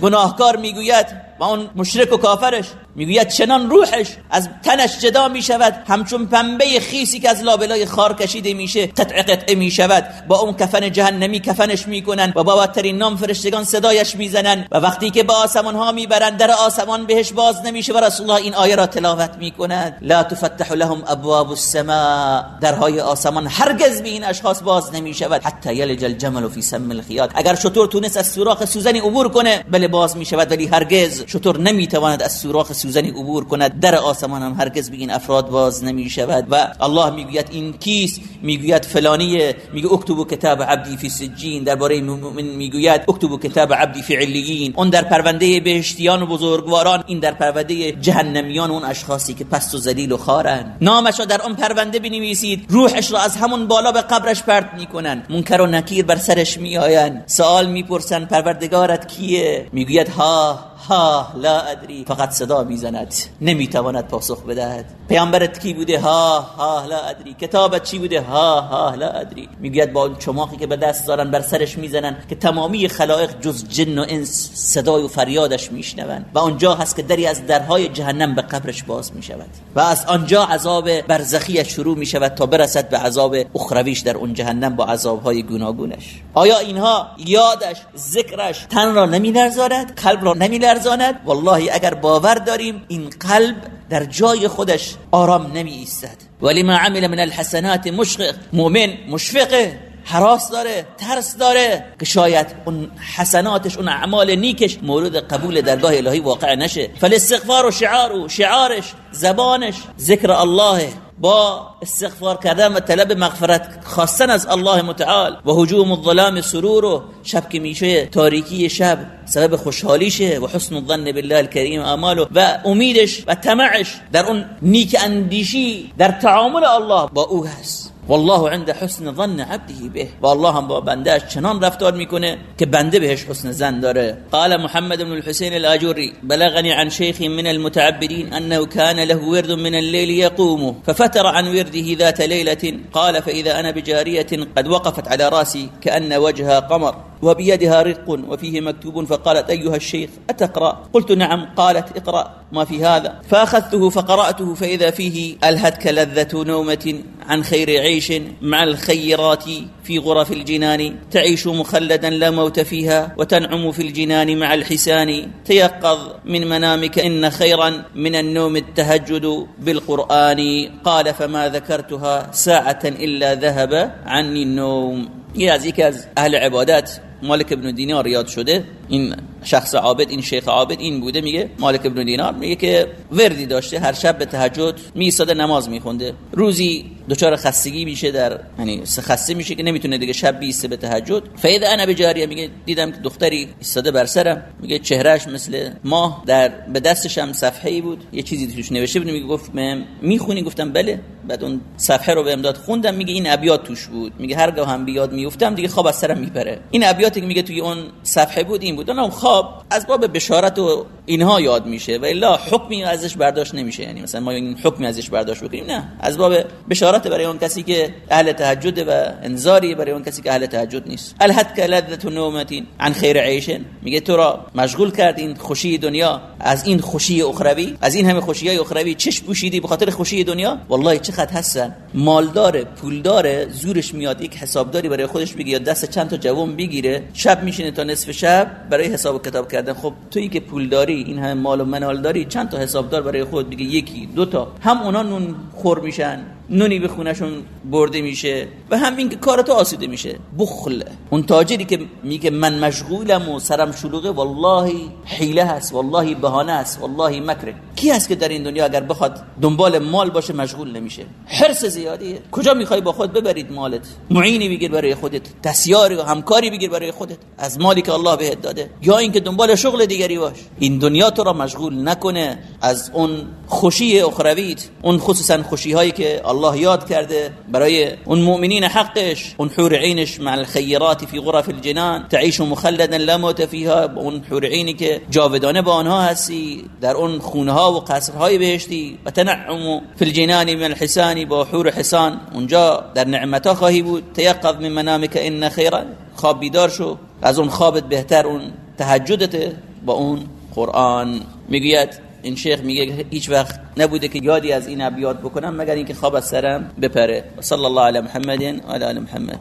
گناهکار می‌گوید و اون مشرک و کافرش می‌گوید چنان روحش از تنش جدا می‌شود. همچون پنبه خیسی که از لابلای خار کشیده میشه قطع قطعه می‌شود. با اون کفن جهنمی کفنش می‌کنن و با بدترین نام فرشتگان صدایش می‌زنن. و وقتی که به آسمان ها می‌برن در آسمان بهش باز نمیشه و رسول الله این آیه را تلاوت می‌کند. تفتح لهم ابواب السماء. درهای آسمان هرگز به این اشخاص باز نمی شود حتی یلج الجمل فی سم الخیاط. اگر شطور تونست از سوراخ سوزنی عبور کنه بله باز می شود ولی هرگز شطور نمی تواند از سوراخ سوزنی عبور کند. در آسمان هم هرگز به این افراد باز نمی شود و الله می‌گوید این کیست؟ می‌گوید فلانیه. میگه اکتبو کتاب عبدی فی سجین. درباره مؤمن می‌گوید اکتبو کتاب عبدی فی علیین. اون در پرونده بهشتیان و بزرگواران این در پرونده جهنمیان اون اشخاصی که پست و ذلیل و خارن. نامش را در اون پرونده بنویسید. روحش را از همون بالا به قبرش پرت می‌کنن منکر و نکیر بر سرش میآیند. سوال می‌پرسن پروردگارت کیه؟ می‌گوید ها. ها لا ادری فقط صدا می‌زند نمی‌تواند پاسخ بدهد. پیامبرت کی بوده؟ ها ها لا ادری. کتابت چی بوده؟ ها ها لا ادری. می‌گوید با چماقی که به دست دارن بر سرش می‌زنن که تمامی خلائق جز جن و انس صدای و فریادش میشنوند و آنجا هست که دری از درهای جهنم به قبرش باز می‌شود و از آنجا عذاب برزخی شروع می‌شود تا برسد به عذاب اخرویش در اون جهنم با عذابهای گوناگونش. آیا اینها یادش ذکرش تن را نمی قلب را نمی میلرزاند والله اگر باور داریم این قلب در جای خودش آرام نمی ایستد ولی ما عمل من الحسنات مشفق مؤمن مشفقه. حراس داره ترس داره که شاید اون حسناتش اون اعمال نیکش مورد قبول درگاه الهی واقع نشه. فالاستغفار و شعار و شعارش زبانش ذکر الله با استغفار کردن و طلب مغفرت خواستن از الله متعال و حجوم الظلام سرور و شب که میشه تاریکی شب سبب خوشحالیشه و حسن الظن بالله الكریم اعماله و امیدش و طمعش در اون نیک اندیشی در تعامل الله با او هست. والله عند حسن ظن عبده به. و الله هم با بندهش چنان رفتار میکنه که بنده بهش حسن زن داره. قال محمد بن الحسين الاجري بلغني عن شيخ من المتعبدين انه كان له ورد من الليل يقوم ففتر عن ورده ذات ليله قال فإذا أنا بجاريه قد وقفت على راسي كان وجهها قمر. وبيدها رق وفيه مكتوب فقالت أيها الشيخ أتقرأ؟ قلت نعم قالت اقرأ. ما في هذا؟ فأخذته فقرأته فإذا فيه ألهتك لذة نومة عن خير عيش مع الخيرات في غرف الجنان. تعيش مخلدا لا موت فيها وتنعم في الجنان مع الحسان. تيقظ من منامك إن خيرا من النوم التهجد بالقرآن. قال فما ذكرتها ساعة إلا ذهب عني النوم. يا از أهل عبادات مالک ابن دینار یاد شده. این شخص عابد این شیخ عابد این بوده میگه مالک ابن دینار میگه که وردی داشته هر شب به تهجد میساده نماز میخونده. روزی دچار خستگی میشه در یعنی خسته میشه که نمی‌تونه دیگه شب بیسته به تهجد. فایده انا بجاریه میگه دیدم که دختری ایستاده بر سرم. میگه چهرهش مثل ماه در به دستش هم صفحه ای بود. یه چیزی توش نوشته بود میگه گفت می‌خونی؟ گفتم بله. بعد اون صفحه رو بهم داد خوندم میگه این ابیات توش بود. میگه هرگاه هم بیاد میفتم دیگه خواب از سرم میپره این که میگه توی اون صفحه بود این بود. اونم خواب از باب بشارت و اینها یاد میشه و الا حکمی ازش برداشت نمیشه. یعنی مثلا ما این حکمی ازش برداشت بکنیم. نه. از باب بشارت برای اون کسی که اهل تهجد و انذاری برای اون کسی که اهل تهجد نیست. الحد لذت نومتین عن خیر عیش. میگه تو را مشغول کرد این خوشی دنیا. از این خوشی اخروی. از این همه خوشی های اخروی چش پوشیدی به خاطر خوشی دنیا؟ والله چقدر هستن. مالدار پولدار زورش میاد. یک حسابداری برای خودش بگیره یا دست چند تا جوان بگیره. شب میشینه تا نصف شب برای حساب کتاب کردن. خب تویی که پول داری این همه مال و منال داری چند تا حسابدار برای خود؟ بگی یکی دو تا. هم اونا نون خور میشن. نونی به خونشون برده میشه و همین که کار تو آسیده میشه. بخل. اون تاجری که میگه من مشغولم و سرم شلوغه والله حیله هست والله بهانه است والله مکره. کی هست که در این دنیا اگر بخواد دنبال مال باشه مشغول نمیشه؟ حرس زیادیه. کجا می‌خوای با خود ببرید مالت؟ معینی بگیر برای خودت تسیاری و همکاری بگیر برای خودت. از مالی که الله بهت داده. یا اینکه دنبال شغل دیگری باش. این دنیا تو را مشغول نکنه از اون خوشی اخرویت اون خصوصا خوشی هایی که یاد کرده برای اون مؤمنین حقش اون حور عینش مع الخیرات فی غرف الجنان. تعیش مخلدا لا موت فیها. اون حور عینی که جاودانه با آنها هستی در اون خونه ها و قصرهای بهشتی. و تنعم فی الجنان من الحسان با حور حسان. اونجا در نعمتا خواهی بود. تیقظ من منامک ان خیرا. خواب بیدار شو. از اون خوابت بهتر اون تهجدت با اون قرآن. می‌گوید این شیخ میگه هیچ وقت نبوده که یادی از این ابیات بکنم مگر اینکه خواب از سرم بپره. صلی الله علی محمد و علی محمد.